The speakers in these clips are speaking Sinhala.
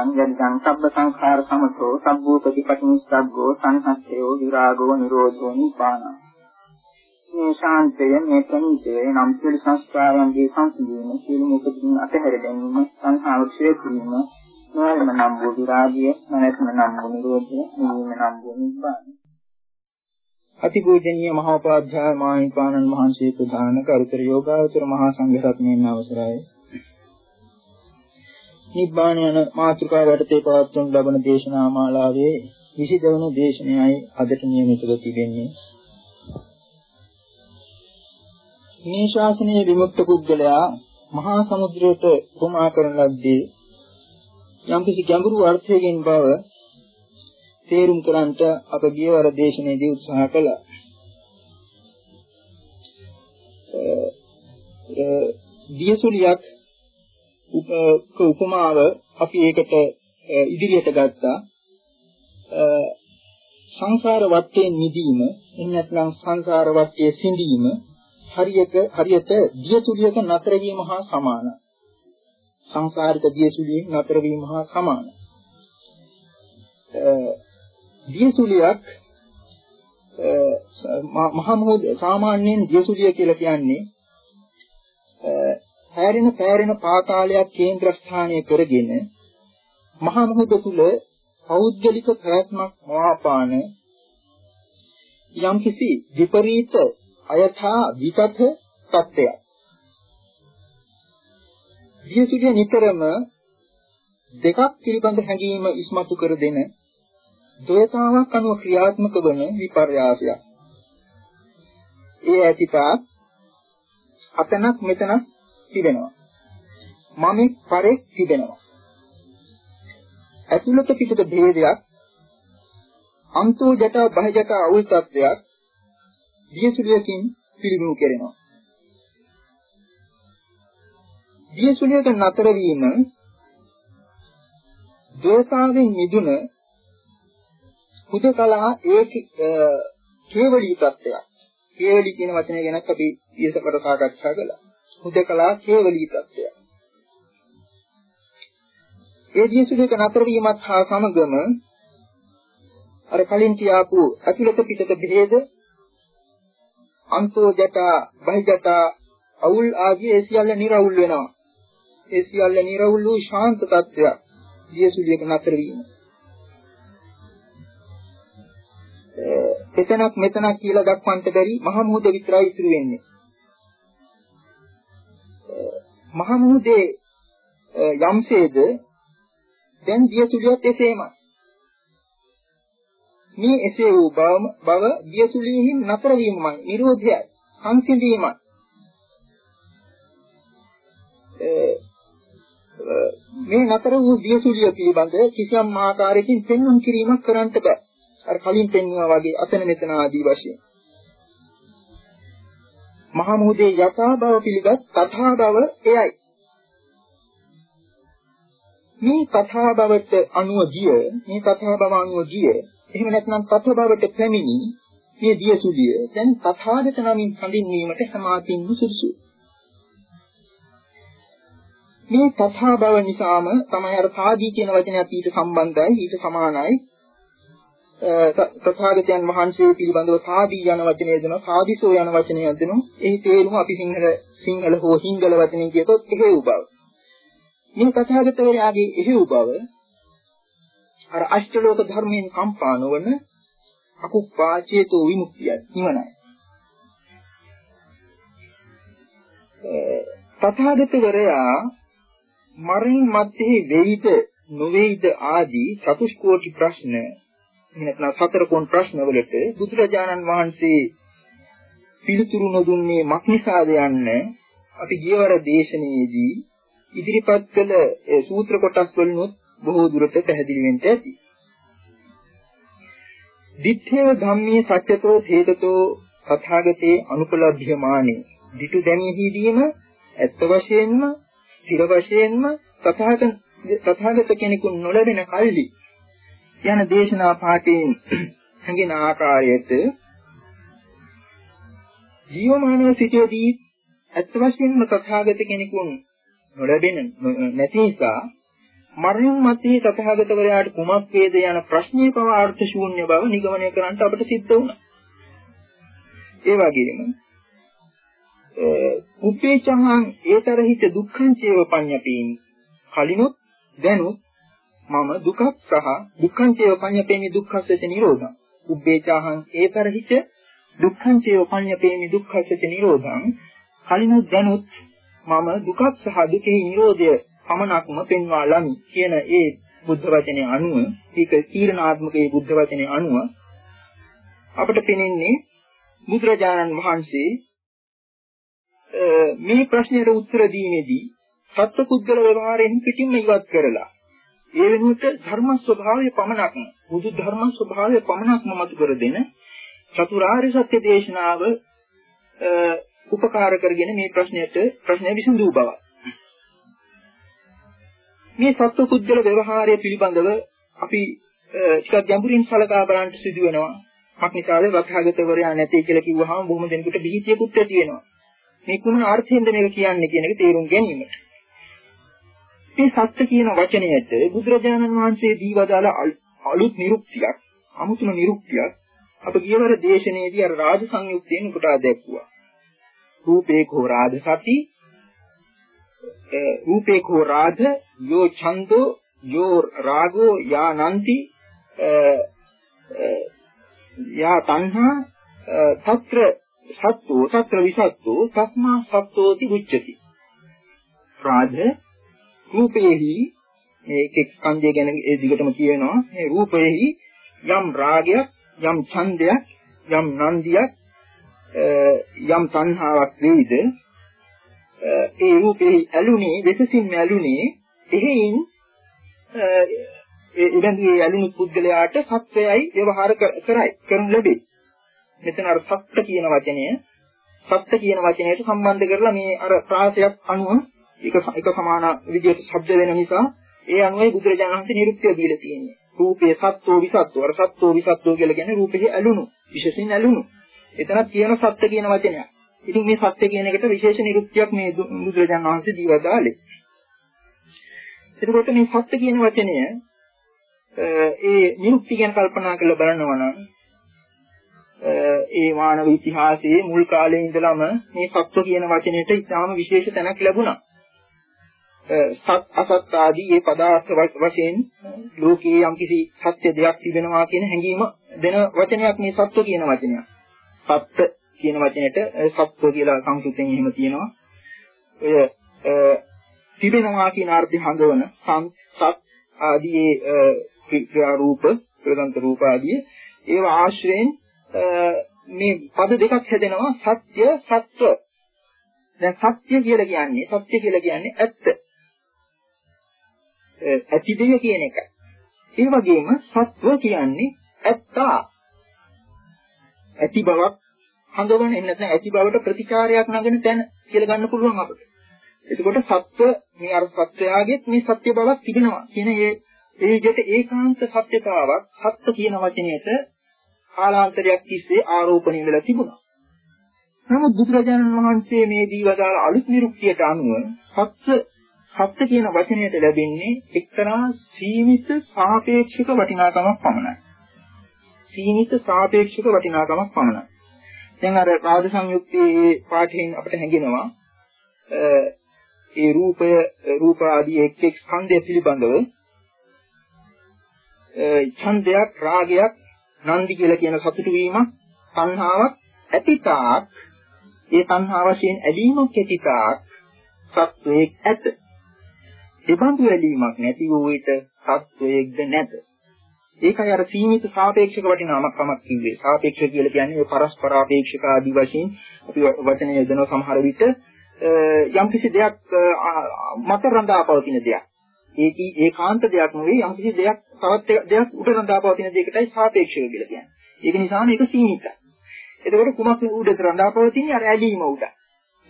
යදිදං සබ්බ සංඛාර සමතෝ සබ්බෝ ප්‍රතිපටිනිස්සග්ගෝ සංහස්සයෝ විරාගෝ නිරෝධෝ නිපාන මේ ශාන්තය මේ ප්‍රණීතය නම් සියලු සංස්කාරයන්ගේ සංසිඳීම සියලු මුකුතින් අතහැර දැමීම සංහාව ක්ෂය කිරීම නොයල්ම නම් වූ විරාගය නැත්නම් නම් වූ නිරෝධය නිවීම නම් වූ නිපාන අතිපූජනීය මහෝපාධ්‍යාය මාහිපාණන් වහන්සේ ප්‍රධාන කරුතර යෝගාවචර මහා සංඝ රත්නයන් අවසරයි. නිබ්බාන යන මාතෘකාව යටතේ පවත්වනු ලබන දේශනා මාලාවේ 22 වන දේශනයයි අදට නියමිතව තිබෙන්නේ. මේ ශාසනයේ විමුක්ත පුද්ගලයා මහා සමුද්‍රයට උපමා කරන ලද්දේ යම්කිසි ගැඹුරු අර්ථයකින් බව තේරුම් කරන්ට අප ගියවර දේශනයේදී උත්සාහ කළා. දියසුලියක් උපමාව අපි ඒකට ඉදිරියට ගත්තා. සංසාර වටයෙන් මිදීම එන්න නැත්නම් සංසාර වටයේ සිඳීම හරියට හරියට දියසුලියක නතර වීම හා සමානයි සංසාරික දියසුලියෙන් නතර වීම හා සමානයි දියසුලියක් මහා මොහොත සාමාන්‍යයෙන් දියසුලිය කියලා කියන්නේ හැරෙන පෑරෙන පාතාලයක් කේන්ද්‍රස්ථානය කරගෙන මහා මොහොත තුල පෞද්ගලික ප්‍රයත්නක් මවාපාන යම්කිසි විපරීත අයථා විතත තත්ත්වයක්. විශේෂයෙන් නිතරම දෙකක් පිළිබඳ හැඟීම ඉස්මතු කර දෙන ද්වේතාවක් අනුව ක්‍රියාත්මක වන විපර්යාසයක්. ඒ ඇතිපා අතනක් මෙතනක් තිබෙනවා. මමෙක් පරෙක් තිබෙනවා. ඇතුළත පිටත භේදයක් අන්තෝ ජට බහ ජට අවුල් තත්වයක් දියසුලියකින් පිළිබිඹු කරනවා. දියසුලියක නතර වීම ද්වේතාවෙන් මිදුන හුදකලා ඒ කේවලී තත්වයක්. කේවලී කියන වචනය ගැන අපි ඊසකට සාකච්ඡා කළා. හුදකලා කේවලී තත්ත්වය. ඒ දියසුලේක නතර වීමත් හා සමගම අර කලින් කියාපු ඇතුළත පිටත බෙහෙද අන්තෝ ජට බහිජට අවුල් ආදී ඒ සියල්ල නිර්වුල් වෙනවා. ඒ සියල්ල නිර්වුල් වූ ශාන්ත තත්ත්වයක් දියසුලියක නතර වීම. එතනක් මෙතනක් කියලා දක්වන්නට බැරි මහ මොහොත විතරයි ඉතුරු වෙන්නේ. මහ මුහුදේ යම්සේද දැන් දියසුලියත් එසේමයි. මේ එසේ වූ බව දියසුලියෙහි නතර වීමයි, නිරෝධයයි, සංසිඳීමයි. මේ නතර වූ දියසුලිය පිළිබඳ කිසියම් ආකාරයකින් පෙන්වන්න කිරීමක් කරන්නට බෑ. අර කලින් පෙන්වුවා වගේ අතන මෙතන ආදී වශයෙන්. මහා මුහුදේ යථා බව පිළිගත් තථා බව එයයි. මේ තථා බවට අනුව ගිය මේ තථා බව අනුව ගිය එහෙම නැත්නම් තථ බවට පැමිණි මේ දියසුලිය දැන් තථාගත නමින් හඳින්වීමට සමාතින්ම සුදුසුයි. මේ තථා බව නිසාම තමයි අර සාදී කියන වචනයත් ඊට සම්බන්ධයි ඊට සමානයි තථාගතයන් වහන්සේ පිළිබඳව සාදී යන වචනය දෙන සාදිසෝ යන වචනය දෙන ඒ තේරුම අපි සිංහල සිංහල හෝ සිංහල වචනෙන් කියතොත් එහෙව් බව. මේ තථාගතවරයාගේ එහෙව් බව අර අෂ්ටලෝක ධර්මයෙන් කම්පා නොවන අකුප්පා චේතෝ විමුක්තිය නිවනයි තථාගතවරයා මරින් මැත්තේ වෙයිද නොවේයිද ආදී චතුෂ්කෝටි ප්‍රශ්න එහෙනම් සතර කොන් ප්‍රශ්න වලට බුදුරජාණන් වහන්සේ පිළිතුරු නොදුන්නේ මක්නිසාද යන්න අපි ගියවර දේශනාවේදී ඉදිරිපත් කළ සූත්‍ර කොටස් වලිනුත් බොහෝ දුරට පැහැදිලි වෙන්න ඇති. දිත්තේව ධම්මේ සත්‍යතෝ හේතතෝ තථාගතේ අනුපලබ්ධ්‍යමානේ. ditu දැනෙහිදීම ඇත්ත වශයෙන්ම ස්ථිර වශයෙන්ම තථාගත තථාගත කෙනෙකු නොලැබෙන කල්ලි යන දේශනා පාඨයෙන් හැඟෙන ආකාරයට ජීවමානව සිටියේදී ඇත්ත වශයෙන්ම තථාගත කෙනෙකුන් නොලැබෙන නැති නිසා මරණින් මතේ තථාගතවරයාට කුමක් වේද යන ප්‍රශ්නේ පව අර්ථ ශූන්‍ය බව නිගමනය කරන්නට අපට සිද්ධ වුණා. ඒ වගේම උපේචහං ඒතරහිත දුක්ඛං චේව පඤ්ඤපේමි. කලිනුත් දැනුත් මම දුකක් සහ දුක්ඛං චේව පඤ්ඤපේමි දුක්ඛස්සච නිරෝධං. උපේචහං ඒතරහිත දුක්ඛං චේව පඤ්ඤපේමි දුක්ඛස්සච නිරෝධං. කලිනුත් දැනුත් මම දුකක් සහ දුකෙහි නිරෝධය පමණක්ම පෙන්වා ලමි කියන ඒ බුද්ධ වචනේ අනුව ඒක තීරණාත්මකයේ බුද්ධ වචනේ අනුව අපට පෙනෙන්නේ බුදුරජාණන් වහන්සේ මේ ප්‍රශ්නෙට උත්තර දීමේදී සත්පුද්ගල ව්‍යවහාරයෙන් පිටින්ම ඉවත් කරලා ඒ වෙනුවට ධර්ම ස්වභාවය පමණක්ම බුදු ධර්ම ස්වභාවය පමණක්ම මතු කර දෙන චතුරාර්ය සත්‍ය දේශනාව උපකාර කරගෙන මේ ප්‍රශ්නයට ප්‍රශ්නය විසඳූ බව. මේ සත්පුද්ගල ව්‍යවහාරය පිළිබඳව අපි ටිකක් ගැඹුරින් සලකා බලන්න සිදු වෙනවා. මක්නිසාද වත්හාගතවරයා නැtei කියලා කිව්වහම බොහොම දෙනෙකුට බිහිතියකුත් ඇති වෙනවා. මේ කුමන අර්ථයෙන්ද මේක කියන්නේ කියන එක තේරුම් ගැනීමට. මේ සත්‍ය කියන වචනයට බුදුරජාණන් වහන්සේ දීවදාල අලුත් නිරුක්තියක් අමුතුම නිරුක්තියක් අප කියවර දේශනයේදී අර රාජ සංයුක්තයෙන් කොටා දැක්වුවා. රූපේ කෝ රාජ සති රූපේ කෝ රාජ යෝ ඡන්தோ යෝ රාගෝ යානಂತಿ යා තණ්හා తත්‍ර සත්තු తත්‍ර විසත්තු తස්මා සත්තෝති උච්චති. රාජ රූපේහි මේක ස්කන්ධය ගැන ඒ දිගටම කියනවා. මේ රූපේහි යම් රාගයක් යම් ඡන්දයක් යම් නන්දියක් යම් තණ්හාවක් වේද? ඒ රූපෙහි ඇලුනේ වෙසසින්ම ඇලුනේ එහෙයින් ඒ ඉබඳු ඇලුණු පුද්ගලයාට සත්‍යයයි ව්‍යවහාර කරයි කරනු ලැබේ. මෙතන අර සත්‍ය කියන වචනය සත්‍ය කියන වචනයට සම්බන්ධ කරලා මේ අර ප්‍රාසයක් අනුව එක එක සමාන විදිහට ශබ්ද වෙන නිසා ඒ අනුවයි බුදුරජාණන් වහන්සේ නිරුක්තිය දීලා තියෙන්නේ. රූපේ සත්වෝ විසත්වෝ අර සත්වෝ විසත්වෝ කියලා කියන්නේ රූපෙහි ඇලුණු විශේෂයෙන් ඇලුණු. එතනත් කියන සත්‍ය කියන වචනයක්. ඉතින් මේ සත්‍ය කියන එකට විශේෂ නිරුක්තියක් මේ බුදුරජාණන් වහන්සේ දීලා දාලේ. එතකොට මේ සත්‍ය කියන වචනය ඒ නිරුක්ති ගැන කල්පනා කරලා බලනවා නම් ඒ මානව ඉතිහාසයේ මුල් කාලේ ඉඳලම මේ සත්ව කියන වචනයට ඉතාම විශේෂ තැනක් ලැබුණා. සත් අසත් ආදී මේ පදාර්ථ වශයෙන් ලෝකයේ යම්කිසි සත්‍ය දෙයක් තිබෙනවා කියන හැඟීම දෙන වචනයක් මේ සත්ව කියන වචනය. සත්ත්‍ය කියන වචනෙට සත්ව කියලා සංස්කෘතෙන් එහෙම තියෙනවා. ඔය තිබෙනවා කියන අර්ථය හඳවන සත් ආදී ක්‍රියා රූප, ප්‍රදන්ත රූප ආදී ඒවා ආශ්‍රයෙන් මේ පද දෙකක් හැදෙනවා සත්‍ය සත්ව. දැන් සත්‍ය කියලා කියන්නේ සත්‍ය කියලා කියන්නේ ඇත්ත. ඇති දෙය කියන එක. ඒ වගේම සත්ව කියන්නේ ඇත්තා. ඇති බවක් හඳවන එන්න නැත්නම් ඇති බවට ප්‍රතිචාරයක් නගන තැන කියලා ගන්න පුළුවන් අපිට. එතකොට සත්ව මේ අර සත්වයාගෙත් මේ සත්‍ය බවක් තිබෙනවා කියන ඒ ඒ විදිහට ඒකාන්ත සත්‍යතාවක් සත්‍ය කියන වචනයට කාලාන්තරයක් තිස්සේ ආරෝපණය වෙලා තිබුණා. නමුත් බුදුරජාණන් වහන්සේ මේ දීවදාල අලුත් නිරුක්තියට අනුව සත්‍ය සත්‍ය කියන වචනයට ලැබෙන්නේ එක්තරා සීමිත සාපේක්ෂක වටිනාකමක් පමණයි. සීමිත සාපේක්ෂක වටිනාකමක් පමණයි. දැන් අර රාජ සංයුක්තයේ පාඨයෙන් අපිට හැඟෙනවා ඒ රූපය රූප ආදී එක් එක් ස්කන්ධය පිළිබඳව ඡන්දයක් රාගයක් නන්දි කියලා කියන සතුටු වීමක් සංහාවක් ඇතිතාක් ඒ සංහා වශයෙන් ඇලීමක් ඇතිතාක් සත්වයක් ඇත. එබඳු ඇලීමක් නැති වූ විට සත්වයක්ද නැත. ඒකයි අර සීමිත සාපේක්ෂක වටිනාමකමක් කිව්වේ. සාපේක්ෂ කියලා කියන්නේ ඒ පරස්පරාපේක්ෂක ආදී වශයෙන් අපි වචනය යොදන සමහර විට යම්කිසි දෙයක් මත රඳා පවතින දෙයක්. ඒකී ඒකාන්ත දෙයක් නෙවෙයි යම්කිසි දෙයක් තවත් දෙයක් උඩ රඳා පවතින දෙයකටයි සාපේක්ෂව කියලා කියන්නේ. ඒක නිසා මේක සීමිතයි. එතකොට කුමක් උඩට රඳා පවතින්නේ අර ඇලීම උඩ.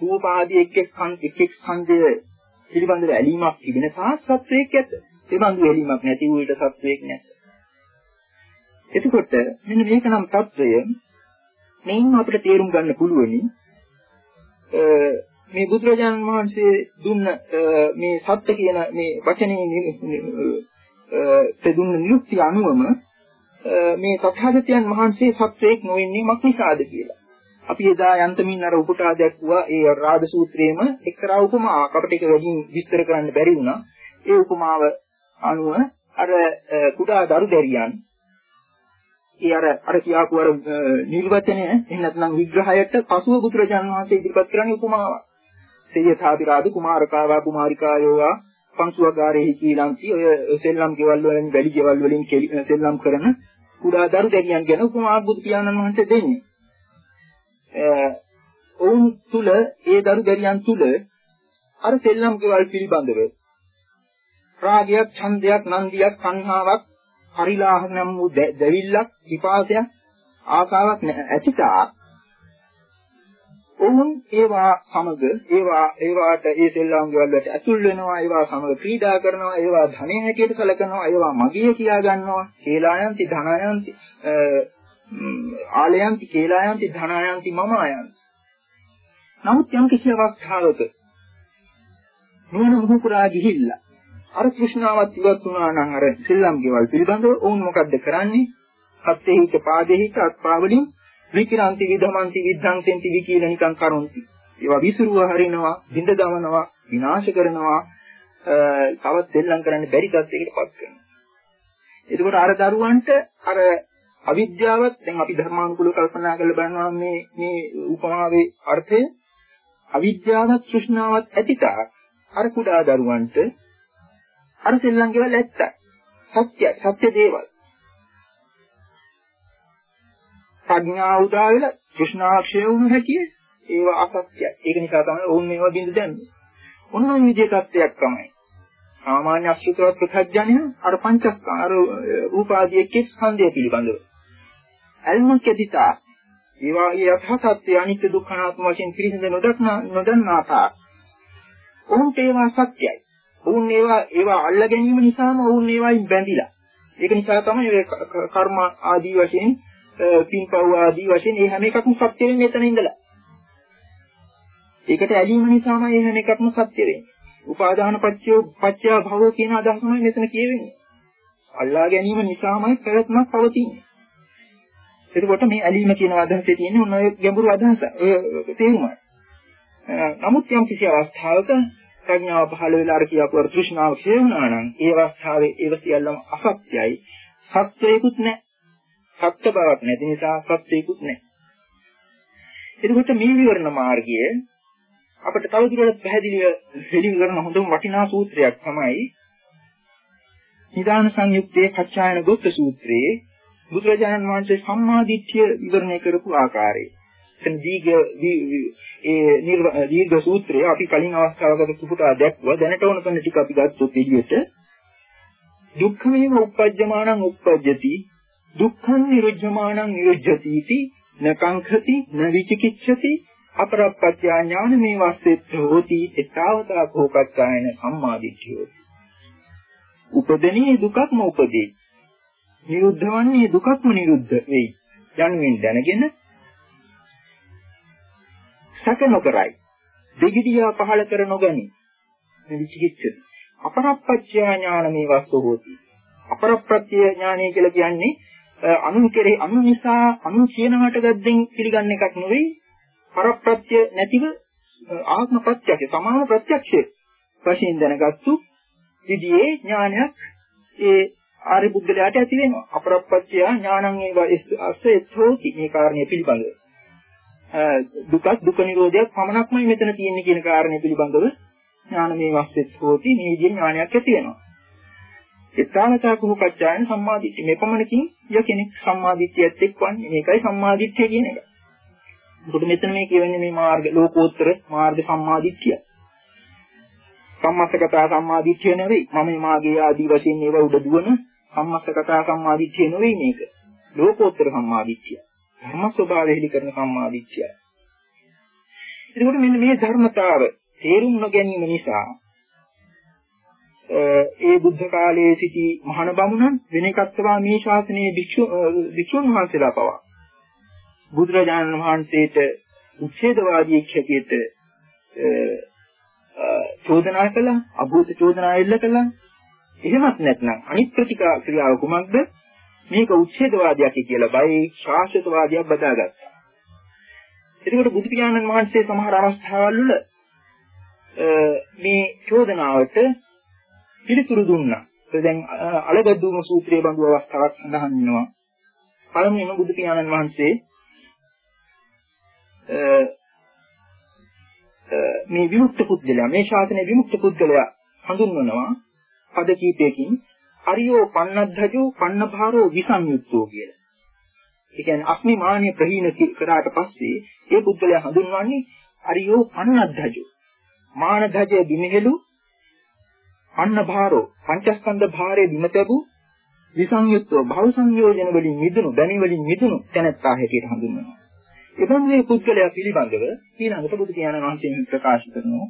රූප ආදී එක් එක් ඛණ්ඩ එක් එක් ඛණ්ඩය පිළිබඳව ඇලීමක් තිබෙන සාහස් සත්වයක් ඇත. ඒ බඳු ඇලීමක් නැති වූ ඊට සත්වයක් නැත. එතකොට මෙන්න මේක නම් తত্ত্বය මේන් අපිට තේරුම් ගන්න පුළුවනි මේ බුදුරජාණන් වහන්සේ දුන්න මේ සත්‍ය කියන මේ වචනේ තෙදුන්න නිරුක්ති අනුවම මේ තථාගතයන් වහන්සේ සත්‍යයක් නොවෙන්නේ මක් නිසාද කියලා. අපි එදා යන්තමින් අර උපුටා දැක්වුවා ඒ රාද සූත්‍රයේම එක්තරා උපමාවක් අපිට ඒක වැඩිම විස්තර කරන්න බැරි වුණා. ඒ උපමාව අනුව අර කුඩා දරු දැරියන් ඒ අර අර කියාපු අර නිර්වචනය එහෙම නැත්නම් විග්‍රහයට පසුව බුදුරජාණන් වහන්සේ ඉදිරිපත් කරන්නේ උපමාවක්. සේයථාපිරාද කුමාරකාවා කුමාරිකායෝවා පංසුවගාරෙහි කීලන්ති ඔය සෙල්ලම් ගෙවල් වලින් වැඩි ගෙවල් වලින් සෙල්ලම් කරන කුඩා දරු දැරියන් ගැන උපමාවක් බුදු පියාණන් වහන්සේ දෙන්නේ. Eh, ඔවුන් තුල ඒ දරු දැරියන් තුල අර සෙල්ලම් ගෙවල් පිළිබඳව රාගයක්, ඡන්දයක්, නන්දියක්, සංහාවක්, පරිලාහ නම් වූ දැවිල්ලක්, විපාසයක්, ආසාවක් ඇතිතා ඔවුන් ඒවා සමග ඒවා ඒවාට ඒ සෙල්ලම් ගෙවල් වලට ඇතුල් වෙනවා ඒවා සමග ක්‍රීඩා කරනවා ඒවා ධනෙ හැටියට සැලකනවා ඒවා මගිය කියා ගන්නවා කේලායන්ති ධනායන්ති ආලයන්ති කේලායන්ති ධනායන්ති මම ආයන්ති නමුත් යම් කිසි අවස්ථාවක නුවණ මුහු පුරා ගිහිල්ලා අර කෘෂ්ණාවත් ඉවත් වුණා නම් අර සෙල්ලම් ගෙවල් පිළිබඳව ඔවුන් මොකද්ද කරන්නේ? සත්‍යෙහික පාදෙහික අත්පාවලින් විකිරන්ති විධමන්ති විද්ධංසෙන්ති වි කියලා නිකන් කරුන්ති. ඒවා විසිරුව හරිනවා බිඳ දමනවා විනාශ කරනවා තවත් සෙල්ලම් කරන්න බැරි තත්යකට පත් කරනවා. එතකොට අර දරුවන්ට අර අවිද්‍යාවත් දැන් අපි ධර්මානුකූලව කල්පනා කරලා බලනවා මේ මේ උපමාවේ අර්ථය. අවිද්‍යාවත් තෘෂ්ණාවත් ඇතිතා අර කුඩා දරුවන්ට අර සෙල්ලම් ගෙවල් ඇත්ත. සත්‍යයි සත්‍ය දේවල්. ප්‍රඥාව උදා වෙලා තෘෂ්ණාක්ෂය වුණු හැටිය ඒවා අසත්‍යයි. ඒක නිසා තමයි ඔවුන් මේවා බින්ද දැම්මේ. ඔන්න ඔය විදිහේ තත්ත්වයක් තමයි. සාමාන්‍ය අසුතවත් ප්‍රත්‍යඥය අර පංචස්කාර රූපාදී එක්ක ස්කන්ධය පිළිබඳව අල්මක් ඇදිතා ඒ වාගේ යථාර්ථය අනිත්‍ය දුක්ඛ අනාත්ම වශයෙන් පිළිසිඳ නොදක්නා නොදන්නාතා ඔවුන්ට ඒවා සත්‍යයි. ඔවුන් ඒවා ඒවා අල්ල ගැනීම නිසාම ඔවුන් ඒවායින් බැඳිලා. ඒක නිසා තමයි ඔය කර්ම ආදී වශයෙන් පින්පව් ආදී වශයෙන් මේ හැම එකක්ම සත්‍ය වෙන්නේ එතන ඉඳලා. ඒකට ඇලීම නිසාම මේ හැම එකක්ම සත්‍ය වෙන්නේ. උපාදාන පත්‍ය පත්‍ය භව කියන අදහසමයි මෙතන කියවෙන්නේ. අල්ලා ගැනීම නිසාමයි ප්‍රයත්නක් පවතින්නේ. එතකොට මේ ඇලීම කියන අදහසේ තියෙන මොන ගැඹුරු අදහස තේරුමයි. නමුත් යම් කිසි අවස්ථාවක ප්‍රඥාව පහළ වෙලා අර කියපු අර තෘෂ්ණාව ක්ෂය වුණා නම් ඒ අවස්ථාවේ ඒව සියල්ලම අසත්‍යයි. සත්‍යයකුත් නැහැ. සත්‍ය බවක් නැති නිසා සත්‍යයකුත් නැහැ. එතකොට මේ විවරණ මාර්ගය අපිට තවදුරටත් පැහැදිලිව හෙළි කරන හොඳම වටිනා සූත්‍රයක් තමයි නිදාන සංයුක්තයේ කච්චායන ගොත්ත සූත්‍රයේ බුදුරජාණන් වහන්සේ සම්මා දිට්ඨිය විවරණය කරපු ආකාරය. එතන දීඝ ඒ දීර්ඝ සූත්‍රය අපි කලින් අවස්ථාවකට පුපුටා දැක්වුවා. දැනට ඕන කරන ටික අපි ගත්තොත් එළියට දුක්ඛමේව උප්පජ්ජමානං උප්පජ්ජති දුක්ඛං නිරුජ්ජමානං නිරුජ්ජති इति නකංඛති නවිචිකිච්ඡති අපරප්පත්‍ය ඥාන මේ වස්සෙත් හෝති ඊතාවතා කෝපච්ඡායන සම්මාදිට්ඨියෝ උපදනී දුකක්ම උපදී නිරුද්ධ වන්නේ දුකක්ම නිරුද්ධ වෙයි. යනුවෙන් දැනගෙන සැක නොකරයි. දෙගිඩියා පහල කර නොගනි. මේ විචිකිච්ඡ අපරප්පච්චය ඥාන මේ වස්තු හොති අපරප්පච්චය ඥානය කියලා කියන්නේ අනු කෙරේ අනු නිසා අනු කියනකට ගද්දෙන් පිළිගන්න එකක් නෙවෙයි පරප්‍රත්‍ය නැතිව ආත්ම ප්‍රත්‍යක්ෂ සමාන ප්‍රත්‍යක්ෂ වශයෙන් දැනගත්තු විදිහේ ඥානයක් ඒ ආරි බුද්ධලයාට ඇති වෙනවා අපරප්පච්චය ඥානං ඒව අස්සෙත්ෝති මේ කාරණය පිළිබඳව දුක දුක නිරෝධයක් පමණක්මයි මෙතන තියෙන්නේ කියන කාරණය පිළිබඳව ඥානමේ වස්සෙත් හෝති මේ විදිහේ ඥානයක් ඇති වෙනවා. එතාවතා කුහපච්චායන සම්මාදිට්ඨිය. මේ පමණකින් ය කෙනෙක් සම්මාදිට්ඨියත් එක්වන්නේ මේකයි සම්මාදිට්ඨිය කියන එක. මොකද මෙතන මේ කියවෙන්නේ මේ මාර්ග ලෝකෝත්තර මාර්ග සම්මාදිට්ඨිය. සම්මස්සකතා සම්මාදිට්ඨිය නෙවෙයි. මම මාගේ ආදී වශයෙන් ඒවා උඩ දුවන සම්මස්සකතා සම්මාදිට්ඨිය නෙවෙයි මේක. ලෝකෝත්තර සම්මාදිට්ඨිය. ධර්ම ස්වභාවය හෙලි කරන සම්මාදිට්ඨියයි. එතකොට මෙන්න මේ ධර්මතාව තේරුම් නොගැනීම නිසා ඒ බුද්ධ කාලයේ සිටි මහාන බමුණන් වෙන එකක් තමයි මේ ශාසනයේ භික්ෂු භික්ෂුන් වහන්සේලා පවා බුදුරජාණන් වහන්සේට උච්ඡේදවාදී හැටියට චෝදනා කළා අභූත චෝදනා එල්ල කළා එහෙමත් නැත්නම් අනිත් ප්‍රතික්‍රියාව කුමක්ද මේක උච්ඡේදවාදයක් කියලා බයි ශාස්ත්‍රවාදයක් බදාගත්තා. එතකොට බුදු පියාණන් වහන්සේ සමහර අවස්ථාවල් වල මේ චෝදනාවට පිළිතුරු දුන්නා. ඒ දැන් අලගද්දුම සූත්‍රයේ බඳු අවස්ථාවක් සඳහන් වෙනවා. පළමුවෙන්ම බුදු පියාණන් වහන්සේ මේ විමුක්ත පුද්ගලයා මේ ශාසනයේ විමුක්ත පුද්ගලයා හඳුන්වනවා පද කීපයකින් අරියෝ පන්නද්ධජෝ පන්නභාරෝ විසංයුක්තෝ කියලා. ඒ කියන්නේ අස්මිමානිය ප්‍රහීන කරාට පස්සේ ඒ පුද්ගලයා හඳුන්වන්නේ අරියෝ පන්නද්ධජෝ. මානධජය බිමහෙලු පන්නභාරෝ පංචස්කන්ධ භාරයේ බිම තැබූ විසංයුක්තෝ භව සංයෝජන වලින් මිදුණු බැමි වලින් මිදුණු තැනැත්තා හැටියට හඳුන්වනවා. එබඳු මේ පුද්ගලයා පිළිබඳව ඊළඟට බුදු පියාණන් වහන්සේ ප්‍රකාශ කරනවා.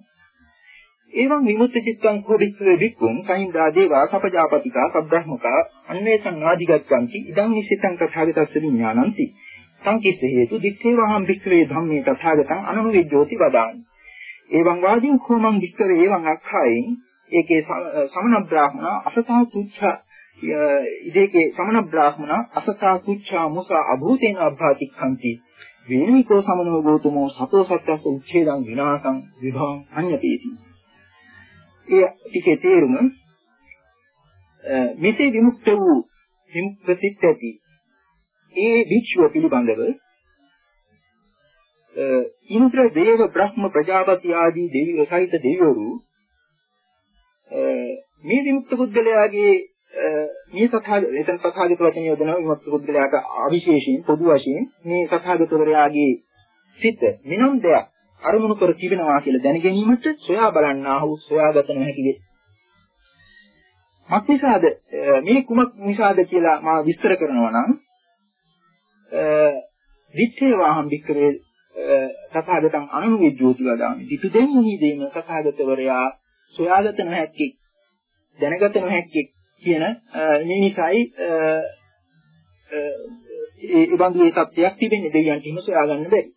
එවං විමුක්ත චිත්තං කෝදිස්සේ වික්ඛුං සහින්දා දේවා සපජාපතිකා සබ්‍රහ්මකා අන්නේසං ආදිගච්ඡanti ඉදං නිසිතං තථාගතස්ස විඥානಂತಿ. සංකිස්ස හේතු දිත්තේවහම් වික්ඛවේ ධම්මේ තථාගතං අනුවිජ්ජෝති වදාමි. එවං වාදීන් කෝමං වික්ඛවේ එවං අක්ඛායෙන්? ඒකේ සමන බ්‍රාහ්මණ අසතා තුච්ඡ. ඉදේකේ සමන බ්‍රාහ්මණ අසතා තුච්ඡ මුසා අභූතේන අභාතික්ඛන්ති වේනිකෝ සමනෝ ගෝතමෝ සතෝ සත්‍යස්ස උච්ඡේදං විනාසං විභවං අඤ්ඤතේති. ඒ ටිකේ තේරුම මෙසේ විමුක්ත වූ විමුක්ත සිත් ඇති. ඒ භික්ෂුව පිළිබඳව ඉන්ද්‍ර දේව බ්‍රහ්ම ප්‍රජාපති ආදී දෙවියෝ සහිත දෙවිවරු මේ විමුක්ත පුද්ගලයාගේ මේ තථාගත එතන තථාගත වචනේ යොදනවා විමුක්ත පුද්ගලයාට අවිශේෂයෙන් පොදු වශයෙන් මේ තථාගතවරයාගේ සිත මිනම් දෙයක් අරමුණු කර තිබෙනවා කියලා දැන ගැනීමට සොයා බලන්නා වූ සොයාගත නොහැකි වේ. මක්නිසාද මේ කුමක් නිසාද කියලා මා විස්තර කරනවා නම් විච්ඡේ වාහම් වික්‍රේ තථාගතං අනුවිජ්ජෝති වදාමි. ditu දෙන්නෙහි දෙම තථාගතවරයා සොයාගත නොහැකි දැනගත නොහැකි කියන මේ නිසායි ඒ බඳු ඒ තත්ත්වයක් තිබෙන්නේ. දෙවියන් කිම සොයාගන්න බැරි.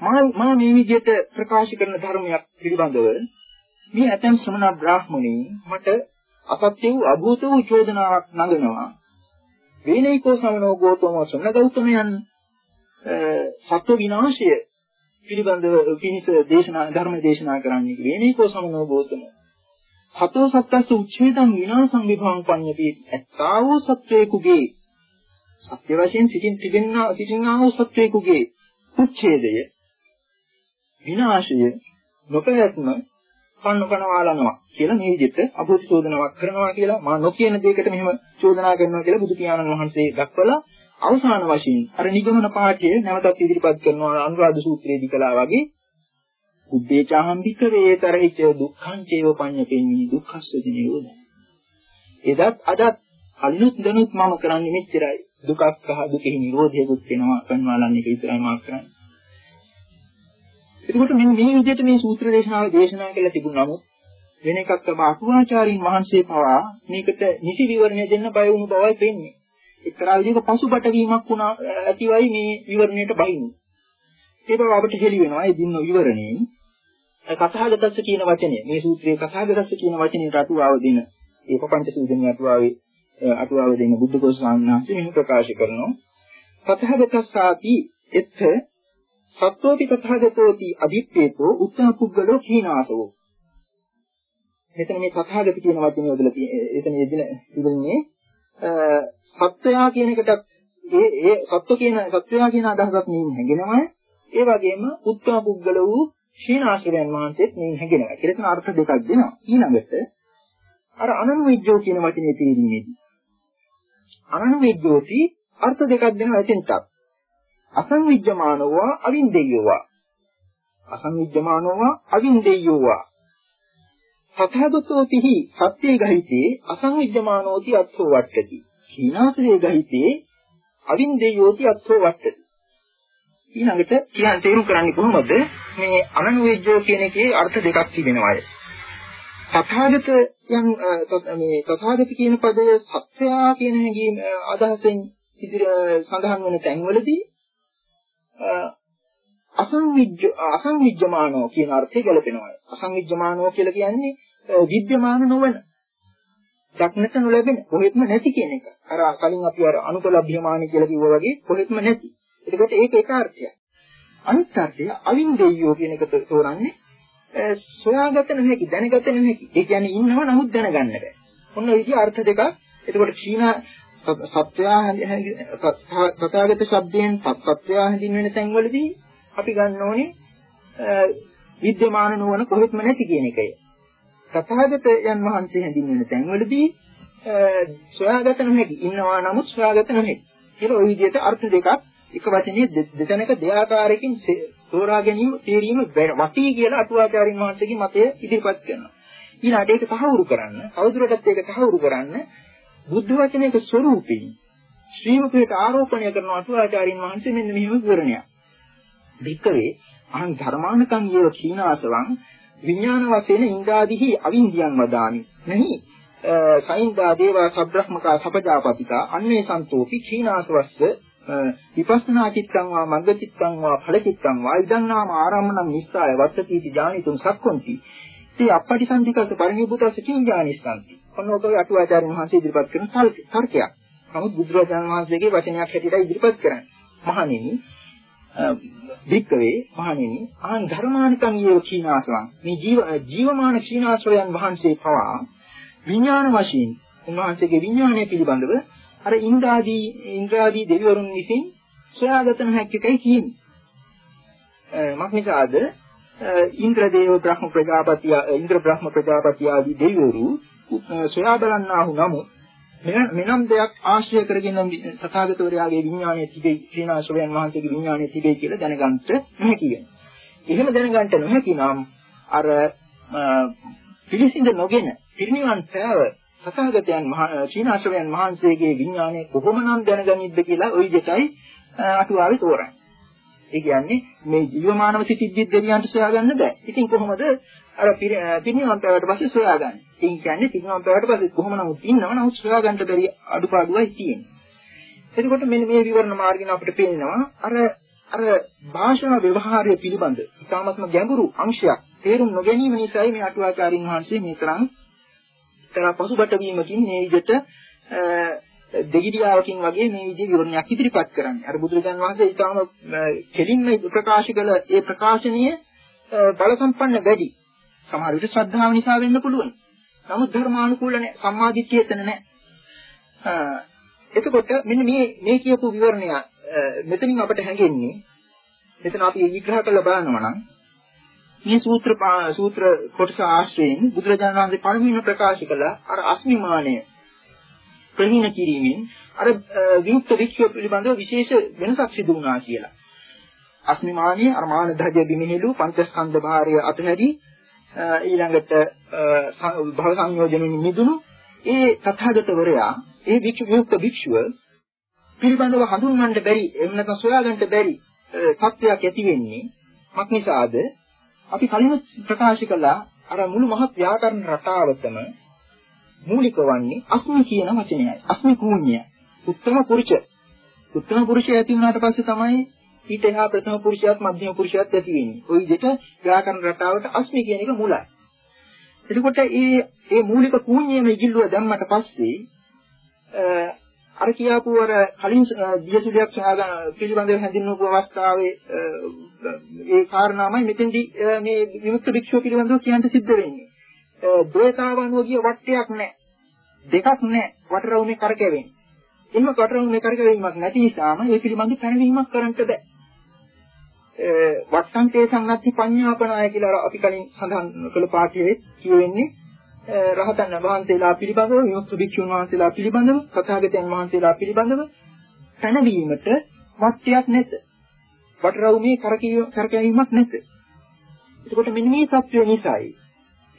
මා මේ විදිහට ප්‍රකාශ කරන ධර්මයක් පිළිබඳව මේ ඇතම් ශ්‍රමණ බ්‍රාහ්මණී මට අසත්‍ය වූ අභූත වූ චෝදනාවක් නගනවා වේනයිකෝ සමනෝ ගෝතම සම්න ගෞතමයන් සත්ව විනාශය පිළිබඳව පිනිස දේශනා ධර්ම දේශනා කරන්නේ වේනයිකෝ සමනෝ ගෝතම. සතෝ සත්තස්ස උච්ඡේදං විනාශං විභවං පඤ්ඤති. ඇත්තා වූ සත්වේකුගේ සත්‍ය වශයෙන් සිටින් තිබෙනා සිටිනා වූ සත්වේකුගේ උච්ඡේදය විනාශය නොපැවැත්ම කන්න කනවාලනවා කියලා මේ විදිහට අභූත චෝදනාවක් කරනවා කියලා මා නොකියන දෙයකට මෙහෙම චෝදනා කරනවා කියලා බුදු පියාණන් වහන්සේ දක්වලා අවසාන වශයෙන් අර නිගමන පාඨය නැවතත් ඉදිරිපත් කරනවා අනුරාධ සූත්‍රයේදී කළා වගේ උද්දේචාහම් විකරේ තරහිච දුක්ඛං චේව පඤ්ඤපෙන්නී දුක්ඛස්ස නිරෝධය එදත් අදත් අලුත් දනුත් මම කරන්නේ මෙච්චරයි දුකක් සහ දුකෙහි නිරෝධයකුත් වෙනවා කන්වාලන්නේ විතරයි මා කරන්නේ එතකොට මෙන්න මේ විදිහට මේ සූත්‍ර දේශනාව දේශනා කළා තිබුණ නමුත් වෙන එකක් තමයි අකුවාචාරින් වහන්සේ පවා මේකට නිසි විවරණය දෙන්න බය වුණු බවයි පෙන්නේ. එක්තරා විදිහක පසුබට වීමක් වුණා ඇතිවයි මේ විවරණයට බහින්නේ. ඒ බව අපිට හෙළි වෙනවා ඒ දින්න විවරණේ. කථාගතස්ස කියන වචනය මේ සූත්‍රයේ කථාගතස්ස කියන වචනේ රටුවාව දෙන ඒ පపంచ සූදෙනිය අටුවාවේ අටුවාව දෙන බුද්ධඝෝෂ ස්වාමීන් වහන්සේ මෙහි ප්‍රකාශ කරනවා. තථාගතස්සාති එත්ථ සත්වෝපි තථාගතෝති අදිත්තේතෝ උත්තම පුද්ගලෝ කීනාසෝ. මෙතන මේ තථාගත කියන වචනේ යොදලා තියෙන එතන යෙදෙන ඉන්නේ සත්වයා කියන එකටත් ඒ ඒ සත්ව කියන සත්වයා කියන අදහසක් නින් හැගෙනවා ඒ වගේම උත්තම පුද්ගල වූ ශීනාශ්‍රයන් වහන්සේත් නින් හැගෙනවා කියලා තන අර්ථ දෙකක් දෙනවා. ඊළඟට අර අනනුවිජ්ජෝ කියන වචනේ තේරීමේදී අනනුවිජ්ජෝති අර්ථ දෙකක් දෙනවා එතෙන්ටත්. අසංවිජ්ජමානෝවා අවින්දෙය්‍යෝවා අසංවිජ්ජමානෝවා අවින්දෙය්‍යෝවා තථාගතෝතිහි සත්‍යේ ගහිතේ අසංවිජ්ජමානෝති අත්ථෝ වට්ටති. හීනාසයේ ගහිතේ අවින්දෙය්‍යෝති අත්ථෝ වට්ටති. ඊළඟට කියන් තේරුම් කරන්නේ කොහොමද මේ අනනුවිජ්ජෝ කියන එකේ අර්ථ දෙකක් තිබෙනවාය තථාගතයන් මේ තථාගත කියන පදය සත්‍යයා කියන හැඟීම අදහසෙන් ඉදිරි සඳහන් වන තැන්වලදී අසංවිජ්ජ අසංවිජ්ජමානෝ කියන අර්ථය ගැලපෙනවා. අසංවිජ්ජමානෝ කියලා කියන්නේ විද්‍යමාන නොවන. දක්නට නොලැබෙන කොහෙත්ම නැති කියන එක. අර කලින් අපි අර අනුකලබ්ධ්‍යමාන කියලා කිව්වා වගේ කොහෙත්ම නැති. එතකොට ඒක එක අර්ථයක්. අනිත් අර්ථය අවින්දෙය්‍යෝ කියන එක තෝරන්නේ සොයාගත නොහැකි දැනගත නොහැකි. ඒ කියන්නේ ඉන්නව නමුත් දැනගන්න බෑ. ඔන්න ඔය විදිහ අර්ථ දෙකක්. එතකොට චීනා සත්‍යය තථාගත ශබ්දයෙන් සත්‍යය හැඳින්වෙන තැන්වලදී අපි ගන්න ඕනේ විද්‍යමාන නොවන කොහෙත්ම නැති කියන එකයි. තථාගතයන් වහන්සේ හැඳින්වෙන තැන්වලදී සොයාගත නොහැකි ඉන්නවා නමුත් සොයාගත නොහැකි කියලා ওই විදිහට අර්ථ දෙකක් එක වචනේ දෙතැනක දෙආකාරයකින් තෝරා ගැනීම තේරීම වටී කියලා අටුවාචාරින් වහන්සේගේ මතය ඉදිරිපත් කරනවා. ඊළඟට ඒක තහවුරු කරන්න, තවදුරටත් ඒක තහවුරු කරන්න බුද්ධ වචනයක ස්වરૂපයෙන් ශ්‍රීමුඛයට ආරෝපණය කරන අටුවාචාරින් වහන්සේ මෙන්න මෙහෙම විවරණයක්. වික්කවේ අහං ධර්මානකං යේව කීනාසවං විඥාන වශයෙන් ඉන්ද්‍රාදිහි අවින්දියන් වදාමි. නැහි සයින්දා දේවා සබ්‍රහ්මකා සපජාපතිකා අන්නේ සන්තෝපි කීනාසවස්ස විපස්සනා චිත්තං වා මග්ග චිත්තං වා ඵල චිත්තං වා ඉදං නාම ආරම්මණං නිස්සාය වත්තති ඥානිතුම් සක්කොන්ති. තී අපටිසන්ධිකස පරිණිබුතස කිං ඥානිස්සන්ති. ඔන්න ඔක අටුවාචාර්ය වහන්සේ ඉදිරිපත් කරන තර්කයක්. නමුත් බුදුරජාණන් වහන්සේගේ වචනයක් හැටියට ඉදිරිපත් කරන්නේ. මහණෙනි වික්කවේ මහණෙනි ආන් ධර්මානිකං යෝ චීනාසවං මේ ජීව ජීවමාන චීනාසවයන් වහන්සේ පවා විඥාන වශයෙන් උන්වහන්සේගේ විඥානය පිළිබඳව අර ඉන්ද්‍රාදී ඉන්ද්‍රාදී දෙවිවරුන් විසින් සොයාගත නොහැක්කයි කියන්නේ. මක්නිසාද ඉන්ද්‍රදේව බ්‍රහ්ම ප්‍රජාපති ඉන්ද්‍ර බ්‍රහ්ම ප්‍රජාපති ආදී දෙවිවරු සොයා බලන්නාහු නමුත් මෙනම් දෙයක් ආශ්‍රය කරගෙන තථාගතවරයාගේ විඥානයේ තිබේ ශ්‍රීනාශ්‍රවයන් වහන්සේගේ විඥානයේ තිබේ කියලා දැනගන්නට නොහැකි වෙනවා. එහෙම දැනගන්නට නොහැකි නම් අර පිළිසිඳ නොගෙන පිරිනිවන් පෑව තථාගතයන් ශ්‍රීනාශ්‍රවයන් වහන්සේගේ විඥානය කොහොමනම් දැනගනිද්ද කියලා ওই දෙකයි අටුවාවේ තෝරන්නේ. ඒ කියන්නේ මේ ජීවමානව සිටිද්දි දෙවියන්ට සොයාගන්න බෑ. ඉතින් කොහොමද අර පිරිනිවන් පෑවට පස්සේ සොයාගන්නේ? ඉතින් කියන්නේ පිරිනිවන් පෑවට පස්සේ කොහොම නමුත් ඉන්නව නමුත් සොයාගන්න බැරි අඩුපාඩුවයි තියෙන්නේ. එතකොට මෙන්න මේ විවරණ මාර්ගින අපිට පේනවා අර අර භාෂා ව්‍යවහාරය පිළිබඳ ඉතාමත්ම ගැඹුරු අංශයක් තේරුම් නොගැනීම නිසායි මේ අටුවාචාරින් වහන්සේ මේ තරම් තරම් පසුබට වීමකින් මේ විදිහට දෙගිඩියාවකින් වගේ මේ විදිහේ විවරණයක් ඉදිරිපත් කරන්නේ. අර බුදුරජාන් වහන්සේ ඊටාම කෙලින්ම ප්‍රකාශ කළ ඒ ප්‍රකාශනීය බල සම්පන්න වැඩි. සමහර විට ශ්‍රද්ධාව නිසා වෙන්න පුළුවන්. නමුත් ධර්මානුකූල නැහැ. සම්මාදිට්ඨිය එතන නැහැ. එතකොට මෙන්න මේ මේ කියපු විවරණය මෙතනින් අපට හැඟෙන්නේ මෙතන අපි විග්‍රහ කරලා බලනවා නම් මේ සූත්‍ර සූත්‍ර කොටස ආශ්‍රයෙන් බුදුරජාණන් වහන්සේ පළමුවෙන් ප්‍රකාශ කළ අර අස්මිමානය ප්‍රහීන කිරීමෙන් අර විමුක්ත වික්ෂය පිළිබඳව විශේෂ වෙනසක් සිදු වුණා කියලා. අස්මිමානයේ අර මාන ධජ බිමිහෙලු පංචස්කන්ධ භාරය අතහැරි ඊළඟට භව සංයෝජනෙන් මිදුණු ඒ තථාගතවරයා ඒ වික්ෂු විමුක්ත වික්ෂුව පිළිබඳව හඳුන්වන්න බැරි එහෙම නැත්නම් සොයාගන්න බැරි තත්ත්වයක් ඇති වෙන්නේ මක් නිසාද අපි කලින් ප්‍රකාශ කළා අර මුළු මහත් ව්‍යාකරණ රටාවතම මූලික වන්නේ අස්මි කියන වචනයයි. අස්මි කූඤ්ඤය. උත්තම පුරුෂ. උත්තම පුරුෂය ඇති වුණාට පස්සේ තමයි ඊට එහා ප්‍රථම පුරුෂයත් මධ්‍යම පුරුෂයත් ඇති වෙන්නේ. ওই විදිහට ව්‍යාකරණ රටාවට අස්මි කියන එක මුලයි. එතකොට මේ මේ මූලික කූඤ්ඤයම ඉගිල්ලුව දැම්මට පස්සේ අර කියාපු අර කලින් දියසුලියක් පිළිබඳව හැඳින්වපු අවස්ථාවේ ඒ කාරණාමයි මෙතෙන්දී මේ විමුක්ත භික්ෂුව පිළිබඳව කියන්න සිද්ධ වෙන්නේ. ද්වේතාවනුව කිය වටයක් නැහැ. දෙකක් නැහැ. වටරවුමේ කරකැවෙන්නේ. එහෙම වටරවුමේ කරකැවීමක් නැති නිසාම ඒ පිළිබඳව පැනවීමක් කරන්නට බෑ. වට්ටන්තේ සංගති පඤ්ඤාපනාය කියලා අපි කලින් සඳහන් කළ පාඨයේ කියවෙන්නේ රහතන් වහන්සේලා පිළිබඳව විමුක්ත භික්ෂුන් වහන්සේලා පිළිබඳව තථාගතයන් වහන්සේලා පිළිබඳව පැනවීමට වට්ටියක් නැත. වටරවුමේ කරකැවීමක් නැත. එතකොට මෙන්න මේ සත්‍ය නිසායි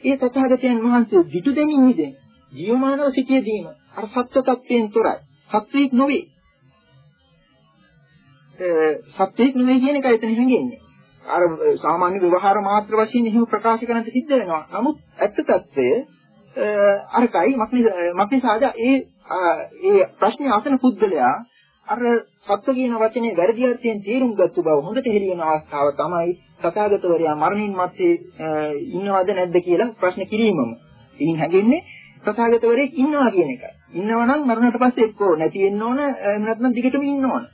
ඒ තථාගතයන් වහන්සේ විතු දෙමින් ඉඳන් ජීවමානව සිටියදීම අර සත්‍ය tattයෙන් තොරයි. සත්‍යෙක් නොවේ. සත්‍යයක් නෙවෙයි කියන එකයි එතන හැංගෙන්නේ. අර සාමාන්‍ය ව්‍යවහාර මාත්‍ර වශයෙන් එහෙම ප්‍රකාශ කරන්නට සිද්ධ වෙනවා. නමුත් ඇත්ත తත්වය අරකයි මක්නිසාද ඒ ඒ ප්‍රශ්නේ අසන පුද්ගලයා අර සත්‍ය කියන වචනේ වැරදි අර්ථයෙන් තේරුම් ගත්ත බව හොඳට හෙළි වෙන අවස්ථාව තමයි තථාගතවරයා මරණින් මත්තේ ඉන්නවද නැද්ද කියලා ප්‍රශ්න කිරීමම. ඉතින් හැගෙන්නේ තථාගතවරයෙක් ඉන්නවා කියන එකයි. ඉන්නවනම් මරණයට පස්සේ එක්කෝ නැති වෙන්න ඕන එහෙම නැත්නම් දිගටම ඉන්න ඕන.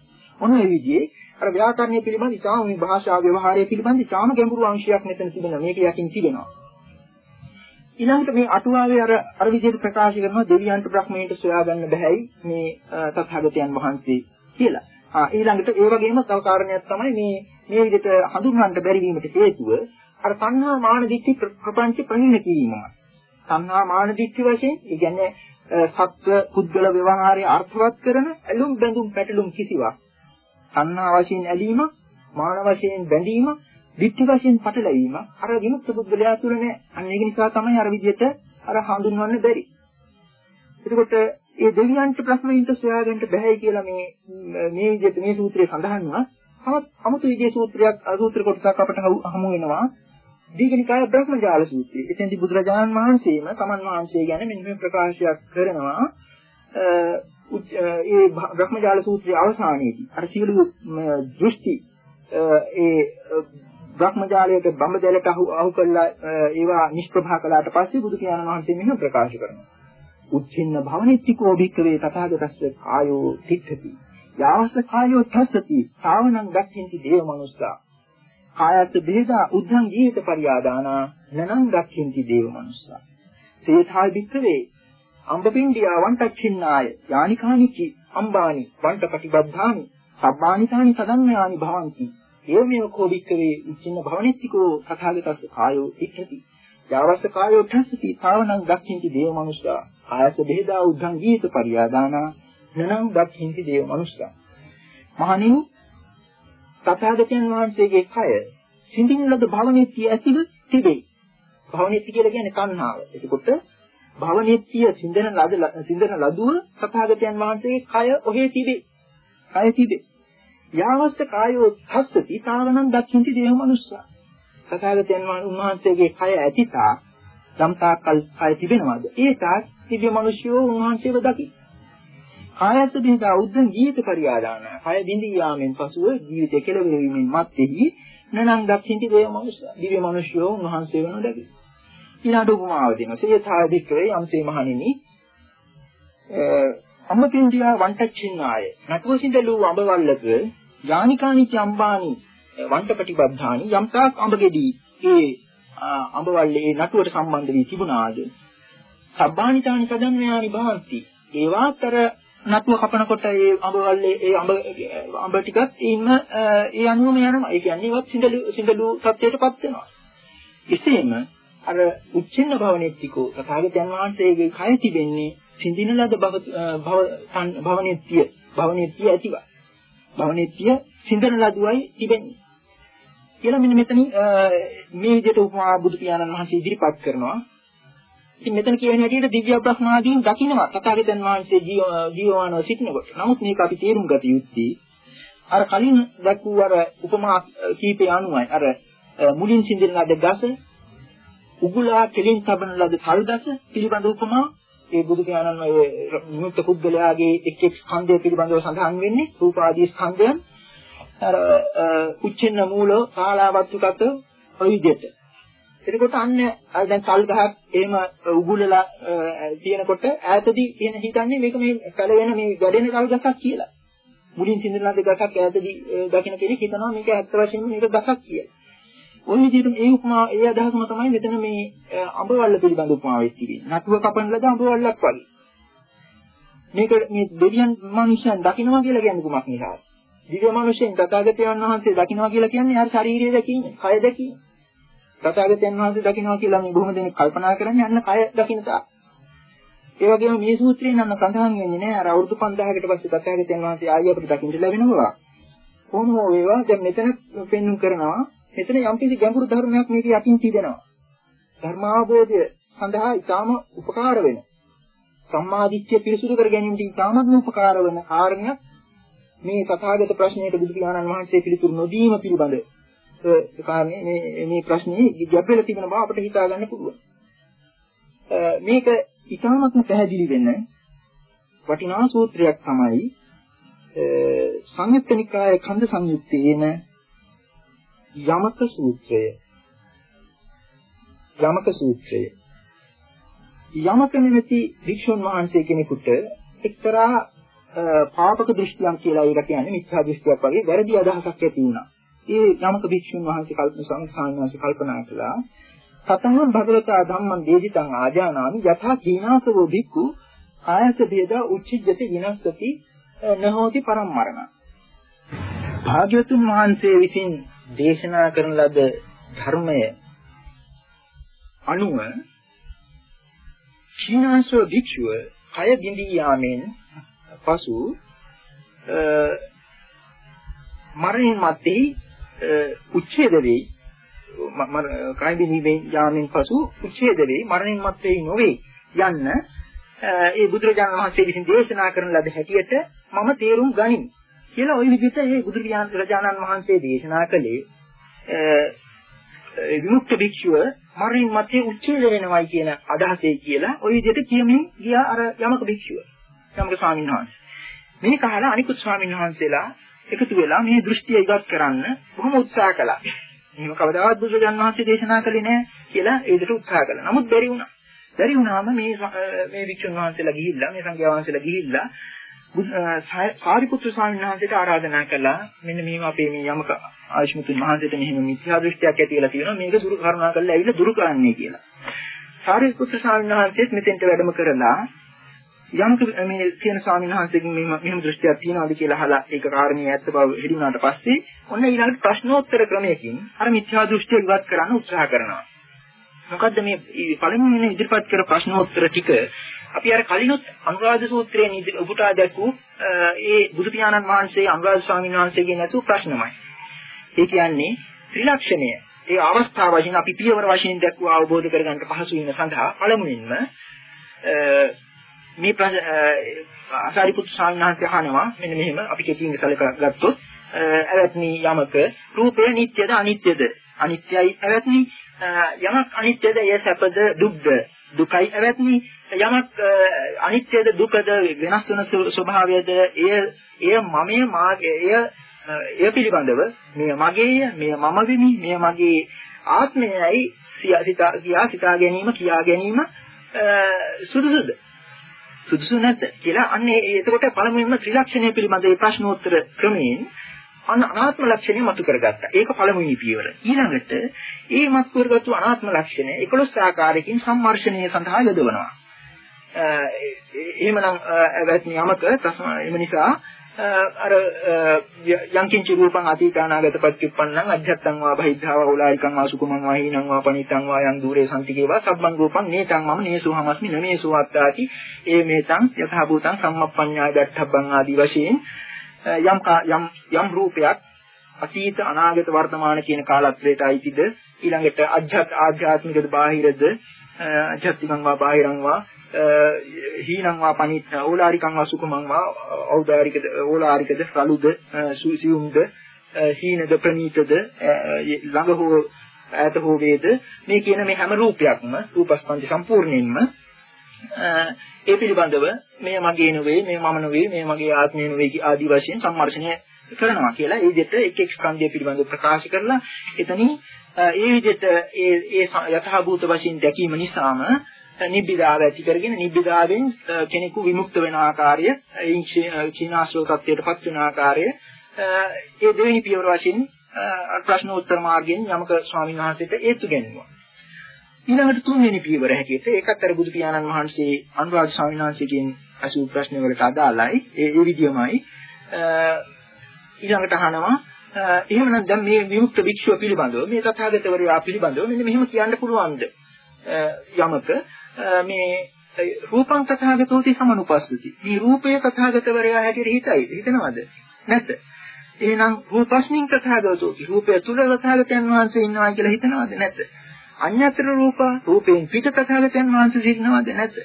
ඔන්න ඒ විදිහේ අර ව්‍යාකරණය පිළිබඳ ඉතාම මේ භාෂා ව්‍යවහාරය පිළිබඳ ඉතාම ගැඹුරු අංශයක් මෙතන තිබෙනවා. මේක යකින් තිබෙනවා. ඊළඟට මේ අටුවාවේ අර අර විදිහට ප්‍රකාශ කරනවා දෙවියන්ට බ්‍රහ්මයන්ට සොයා ගන්න බෑයි මේ තථාගතයන් වහන්සේ කියලා. ආ ඊළඟට ඒ වගේම තව කාරණයක් තමයි මේ මේ විදිහට හඳුන්වන්න බැරි වීමට හේතුව අර සංහා මාන දිට්ඨි ප්‍රපංච ප්‍රහීන කිරීමයි. සංහා මාන දිට්ඨි වශයෙන් ඒ කියන්නේ සත්ව පුද්ගල ව්‍යවහාරය අර්ථවත් කරන ඇලුම් බැඳුම් පැටලුම් කිසිවක් සංහා වශයෙන් ඇලීම, මාන වශයෙන් බැඳීම, ditthi වශයෙන් පටලැවීම අර විමුක්ත පුද්ගලයා තුළ නෑ. අන්න ඒක නිසා තමයි අර විදිහට අර හඳුන්වන්න බැරි. එතකොට ඒ දෙවියන්ට ප්‍රශ්නින්ට සොයාගන්න බැහැ කියලා මේ මේ විදිහට මේ සූත්‍රයේ සඳහන් වුණා. තවත් 아무තු විදිහේ සූත්‍රයක් සූත්‍ර කොටසක් අපට හමු වෙනවා. දීඝනිකාය බ්‍රහ්මජාල සූත්‍රය. එතෙන්දී බුදුරජාණන් වහන්සේම තමන් වහන්සේ ගැන මෙන්න මේ ප්‍රකාශයක් කරනවා. ඒ බ්‍රහ්මජාල සූත්‍රයේ අවසානයේදී අර සියලු දෘෂ්ටි ඒ භ්‍රමජාලයට බඹදැලට අහු අහු කළා ඒවා නිෂ්ප්‍රභා කළාට පස්සේ බුදු පියාණන් වහන්සේ මෙහෙම ප්‍රකාශ කරනවා. උච්චින්න භවනිත්තිකෝ භික්ඛවේ තථාගතස්ස ආයෝ තිට්ඨති. යාවස කායෝ තස්සති. තාවනං ගච්ඡන්ති දේව මනුස්සා. කායත් බෙහෙදා උද්ධං ජීවිත පරියාදානා. නනං ගච්ඡන්ති දේව මනුස්සා. සේථා භික්ඛවේ අම්බපින්ඩියා වන්ටච්චින්නාය යානිකානිචි අම්බානි වන්ට ප්‍රතිබද්ධානි සබ්බානිතානි සදන්නානි භවಂತಿ. ඒවමෙව කෝවික්කවේ උච්චින්න භවනිත්තිකෝ තථාගතස්ස කායෝ ඉච්ඡති යාවස්ස කායෝ ඨස්සති භාවනං දක්ඛින්ති දේව මනුෂ්‍යා. ආයස බෙහෙදා උද්ධං ගීත පරියාදානා නනං දක්ඛින්ති දේව මනුෂ්‍යා. මහණෙනි තථාගතයන් වහන්සේගේ කය සිඳින් ලද භවනිත්‍ය ඇතිව තිබේ. භවනිත්‍ය කියලා කියන්නේ තණ්හාව. එතකොට භවනිත්‍ය සිඳන ලද සිඳන ලදුව සතහාගතයන් වහන්සේගේ කය ඔහේ තිබේ. කය තිබේ. යාවස්ස කායෝ හස්සති තාවනං දක්ඛින්ති දේව මනුස්සා. සතහාගතයන් වහන්සේගේ කය ඇතිතා සම්තාකල් කය තිබෙනවද? ඒ තාක් දිව්‍ය මිනිස්යෝ උන්වහන්සේව දකි. කායස්ස බින්දා උද්දන් ජීවිත පරියාදාන. කය බින්දී යාමෙන් පසුව ජීවිතය කෙලවෙවීමෙන් මත්තේහි නනං දක්ඛින්ති දේව මනුස්සා. දිව්‍ය මිනිස්යෝ උන්වහන්සේව නොදකි. ඊළඟ උපමාව දෙනවා. සේථා වික්‍රේ යම්සේ මහණෙනි අම්මපින්දියා වන්ටච්චින්නාය. නටුව සිඳලු අඹවල්ලක යානිකානිච අම්බානි වන්ටපටිබද්ධානි යම්තාක් අඹගෙඩි ඒ අඹවල්ලේ නටුවට සම්බන්ධ වී තිබුණාද? සබ්බානිතානි කදම්මයානි භාන්ති. ඒවාතර නටුව කපනකොට ඒ අඹවල්ලේ ඒ අඹ අඹ ටිකත් ඉන්න ඒ අනුවම යනවා. ඒ කියන්නේ ඒවත් සිඳලු සිඳලු තත්ත්වයටපත් වෙනවා. එසේම අර උච්චින්න භවනෙත්තිකෝ තථාගතයන් වහන්සේගේ කය තිබෙන්නේ සිඳින ලද භව භවනෙත්තිය භවනෙත්තිය ඇතිව භවනෙත්තිය සිඳන ලදුවයි තිබෙන්නේ. කියලා මෙන්න මෙතන මේ විදිහට උපමා බුදු පියාණන් වහන්සේ ඉදිරිපත් කරනවා. ඉතින් මෙතන කියන හැටියට දිව්‍ය බ්‍රහ්මාදීන් දකින්නවා. තථාගතයන් වහන්සේ ජීවමානව සිටිනකොට. නමුත් මේක අපි තේරුම් ගත යුත්තේ අර කලින් දැක්වූ අර උපමා කීපය අනුවයි. අර මුලින් සිඳින ලද ගස උගුලා කෙලින් තබන ලද කල්දස පිළිබඳ උපමා ඒ බුදු පියාණන් මේ විමුක්ත පුද්ගලයාගේ එක් එක් ස්කන්ධය පිළිබඳව සඳහන් වෙන්නේ රූපාදී ස්කන්ධයන් අර උච්චෙන්න මූල කාලාවත්තුකත ඔය විදිහට. එතකොට අන්න දැන් කල් ගහක් එහෙම උගුලලා තියෙනකොට ඈතදී කියන හිතන්නේ මේක මේ කලවෙන මේ ගැඩෙන කල් ගසක් කියලා. මුලින් සිඳලා දෙකක් ඈතදී දකින්න කෙනෙක් හිතනවා මේක ඇත්ත වශයෙන්ම මේක ගසක් කියලා. ওই විදිහට ඒ උපමා ඒ අදහසම තමයි මෙතන මේ අඹවල්ල පිළිබඳ උපමාවෙත් තිබෙන්නේ. නටුව කපන ලද අඹවල්ලක් වගේ. මේක මේ දෙවියන් මිනිසයන් දකින්නවා කියලා කියන්නේ කුමක් නිසාද? දිව්‍ය මිනිසෙන් තථාගතයන් වහන්සේ දකින්නවා කියලා කියන්නේ හරි ශරීරය දැකීම, කය දැකීම. තථාගතයන් වහන්සේ දකින්නවා කියලා මේ බොහොම දෙනෙක් කල්පනා කරන්නේ අන්න කය දකින්න තා. ඒ වගේම මේ සූත්‍රයෙන් නම් සඳහන් වෙන්නේ නැහැ අර අවුරුදු 5000කට පස්සේ තථාගතයන් වහන්සේ ආයෙ අපිට දකින්න ලැබෙනවා. කොහොම හෝ වේවා දැන් මෙතන පෙන්වු කරනවා මෙතන යම්කිසි ගැඹුරු ධර්මයක් මේක යටින් තිබෙනවා. ධර්මාවබෝධය සඳහා ඊටාම උපකාර වෙන සම්මාදිට්ඨිය පිරිසුදු කර ගැනීමට ඊටාමත්ම උපකාර වෙන කාරණයක් මේ තථාගත ප්‍රශ්නයට බුදු පියාණන් වහන්සේ පිළිතුරු නොදීම පිළිබඳ ඒ කාරණේ මේ මේ ප්‍රශ්නේ ගැඹෙලා තිබෙන බව අපිට හිතා ගන්න පුළුවන්. මේක ඊටාමත්ම පැහැදිලි වෙන වටිනා සූත්‍රයක් තමයි සංයුත්ත නිකායේ කන්ද සංයුත්තේන යමක සූත්‍රය යමක සූත්‍රය යමක නෙමෙති වික්ෂුන් වහන්සේ කෙනෙකුට එක්තරා පාපක දෘෂ්ටියක් කියලා ඒක කියන්නේ මිත්‍යා දෘෂ්ටියක් වගේ වැරදි අදහසක් ඇති වුණා. ඒ යමක වික්ෂුන් වහන්සේ කල්පනා සංසාරණාංශ කල්පනා කළා සතහන් භගවතා ධම්මං දේශිතං ආජානාමි යථා කීනාසවෝ භික්ඛු ආයත ભેදා උච්චිජ්ජති විනස්සති නහෝති පරම්මරණ. භාග්‍යවතුන් වහන්සේ විසින් දේශනා කරන ලද ධර්මය අනුව චීනාසෝ භික්ෂුව කය බිඳී යාමෙන් පසු මරණින් මැත්තේ උච්ඡේද වෙයි කය බිඳී යාමෙන් පසු උච්ඡේද වෙයි මරණින් මැත්තේ නොවේ යන්න ඒ බුදුරජාණන් වහන්සේ විසින් දේශනා කරන ලද හැටියට මම තේරුම් ගනිමි. කියලා ওই විදිහට මේ බුදුරජාණන් වහන්සේ දේශනා කළේ විමුක්ත භික්ෂුව මරණින් මත්තේ උච්ඡේද වෙනවයි කියන අදහසයි කියලා ওই විදිහට කියමින් ගියා අර යමක භික්ෂුව. යමක ස්වාමීන් වහන්සේ. මේ කාලා අනිකුත් ස්වාමීන් වහන්සේලා එකතු වෙලා මේ දෘෂ්ටිය ඉවත් කරන්න බොහොම උත්සාහ කළා. එහෙම කවදාවත් බුදුරජාණන් වහන්සේ දේශනා කළේ නැහැ කියලා ඒ විදිහට උත්සාහ කළා. නමුත් බැරි වුණා. බැරි වුණාම මේ මේ වික්ෂුන් වහන්සේලා ගිහිල්ලා මේ සංඝයා වහන්සේලා ගිහිල්ලා සාරිපුත්‍ර ස්වාමීන් වහන්සේට ආරාධනා කළා මෙන්න මෙහෙම අපේ මේ යමක ආයුෂ්මතුන් වහන්සේට මෙහෙම මිත්‍යා දෘෂ්ටියක් ඇති වෙලා තියෙනවා මේක දුරු කරුණා කරලා ඇවිල්ලා දුරු කරන්නයි කියලා. සාරිපුත්‍ර ස්වාමීන් වහන්සේත් මෙතෙන්ට වැඩම කරලා යමක මේ කියන ස්වාමීන් වහන්සේගෙන් මෙහෙම මෙහෙම දෘෂ්ටියක් තියෙනවාද කියලා අහලා ඒක කාරණේ ඇත්ත බව හෙළිුණාට පස්සේ ඔන්න ඊළඟට ප්‍රශ්නෝත්තර ක්‍රමයකින් අර මිත්‍යා දෘෂ්ටිය ඉවත් කරන්න උත්සාහ කරනවා. මොකද්ද මේ පළමුවෙනි ඉදිරිපත් කර ප්‍රශ්නෝත්තර ටික අපි අර කලිනුත් අනුරාධ සූත්‍රයේ උපුටා දැක්වූ ඒ බුදු පියාණන් වහන්සේ අනුරාධ ස්වාමීන් වහන්සේගෙන් ඇසූ ප්‍රශ්නමයි. ඒ කියන්නේ ත්‍රිලක්ෂණය. ඒ අවස්ථාව වශයෙන් අපි පියවර වශයෙන් දැක්වූ අවබෝධ කරගන්න පහසු වීම සඳහා පළමුවෙන්ම මේ ආසාරිපුත් ස්වාමීන් වහන්සේ අහනවා. මෙන්න මෙහෙම අපි කෙටියෙන් සැලකලා ගත්තොත් ඇවැත්නි යමක රූපය නිට්ටයද අනිත්‍යද? අනිත්‍යයි ඇවැත්නි. යමක් අනිත්‍යද? එය සැපද? දුක්ද? දුකයි ඇවැත්නි. යමක් අනිත්‍යද දුකද වෙනස් වෙන ස්වභාවයද එය එය මමයේ මාගේ එය එය පිළිබඳව මේ මගේය මේ මම වෙමි මේ මගේ ආත්මයයි සිතා කියා සිතා ගැනීම කියා ගැනීම සුදුසුද සුදුසු නැද්ද කියලා අන්න එතකොට පළමුවෙන්ම ත්‍රිලක්ෂණය පිළිබඳ ඒ ප්‍රශ්නෝත්තර ක්‍රමයෙන් අන්න අනාත්ම ලක්ෂණය මතු කරගත්තා. ඒක පළමුවෙනි පියවර. ඊළඟට ඒ මත් කරගත්තු අනාත්ම ලක්ෂණය 11 ආකාරයකින් සම්මර්ෂණය සඳහා යොදවනවා. එහෙමනම් වැත්නි යමක එම නිසා අර යංකින්ච රූපං අතීතානාගත පච්චුප්පන්නං අධ්‍යත්තං වා බහිද්ධා උලායිකං ආසුකුමං වා හීනං වා පනිතං වා යං দূරේ සම්තිකේවා සබ්බං රූපං නේතං මම නේසෝ හමස්මි නමේසෝ අත්තාති ඒ මේතං යථා භූතං සම්මප්පඤ්ඤාය දත්තබ්බං ආදී වශයෙන් යම් යම් යම් රූපයක් අතීත අනාගත වර්තමාන කියන කාලත්‍රයට අයිතිද? ඊළඟට අධ්‍යාත් ආධ්‍යාත්මිකද බාහිරද? අධ්‍යාත්මිකං වා බාහිරං වා හීනං වා පනිත් ඕලාරිකං වා සුකුමං වා ඖදාරිකද ඕලාරිකද රළුද සියුම්ද හීනද ප්‍රනීතද ළඟ හෝ ඈත හෝ වේද? මේ කියන මේ හැම රූපයක්ම රූපස්කන්ධ සම්පූර්ණයෙන්ම ඒ පිළිබඳව මේ මගේ නෙවෙයි මේ මම නෙවෙයි මේ මගේ ආත්මය නෙවෙයි ආදී වශයෙන් සම්මර්ෂණය කරනවා කියලා. ඒ විදිහට එක් එක් ස්කන්ධය පිළිබඳව ප්‍රකාශ කරලා එතනින් ඒ විදිහට ඒ ඒ යථාභූත වශයෙන් දැකීම නිසාම නිබ්බිදාව ඇති කරගෙන නිබ්බිදාවෙන් කෙනෙකු විමුක්ත වෙන ආකාරය චීනාශ්‍රව තත්ත්වයටපත් වෙන ආකාරය ඒ දෙවෙනි පියවර වශයෙන් ප්‍රශ්නෝත්තර මාර්ගයෙන් යමක ස්වාමීන් වහන්සේට ඒත්තු ගැනීම. ඊළඟට තුන්වෙනි පියවර හැටියට ඒකත් අර බුදු පියාණන් වහන්සේ අනුරාධ ස්වාමීන් වහන්සේගෙන් අසූ ප්‍රශ්න වලට අදාළයි. ඒ ඒ විදියමයි ඊළඟට අහනවා එහෙමනම් දැන් මේ විමුක්ත භික්ෂුව පිළිබඳව මේ තථාගතවරයා පිළිබඳව මෙන්න මෙහෙම කියන්න පුළුවන්ද යමක මේ රූපං තථාගතෝති සමනුපස්සති. මේ රූපය තථාගතවරයා හැටියට හිතයි. හිතනවද? නැත්ද එහෙනම් රූපස්මින් තථාගතෝති රූපය තුල තථාගතයන් වහන්සේ ඉන්නවා කියලා හිතනවද? නැත්ද අඤ්ඤතර රූප රූපයෙන් පිට තථාගතයන් වහන්සේ සිටිනවද? නැද්ද?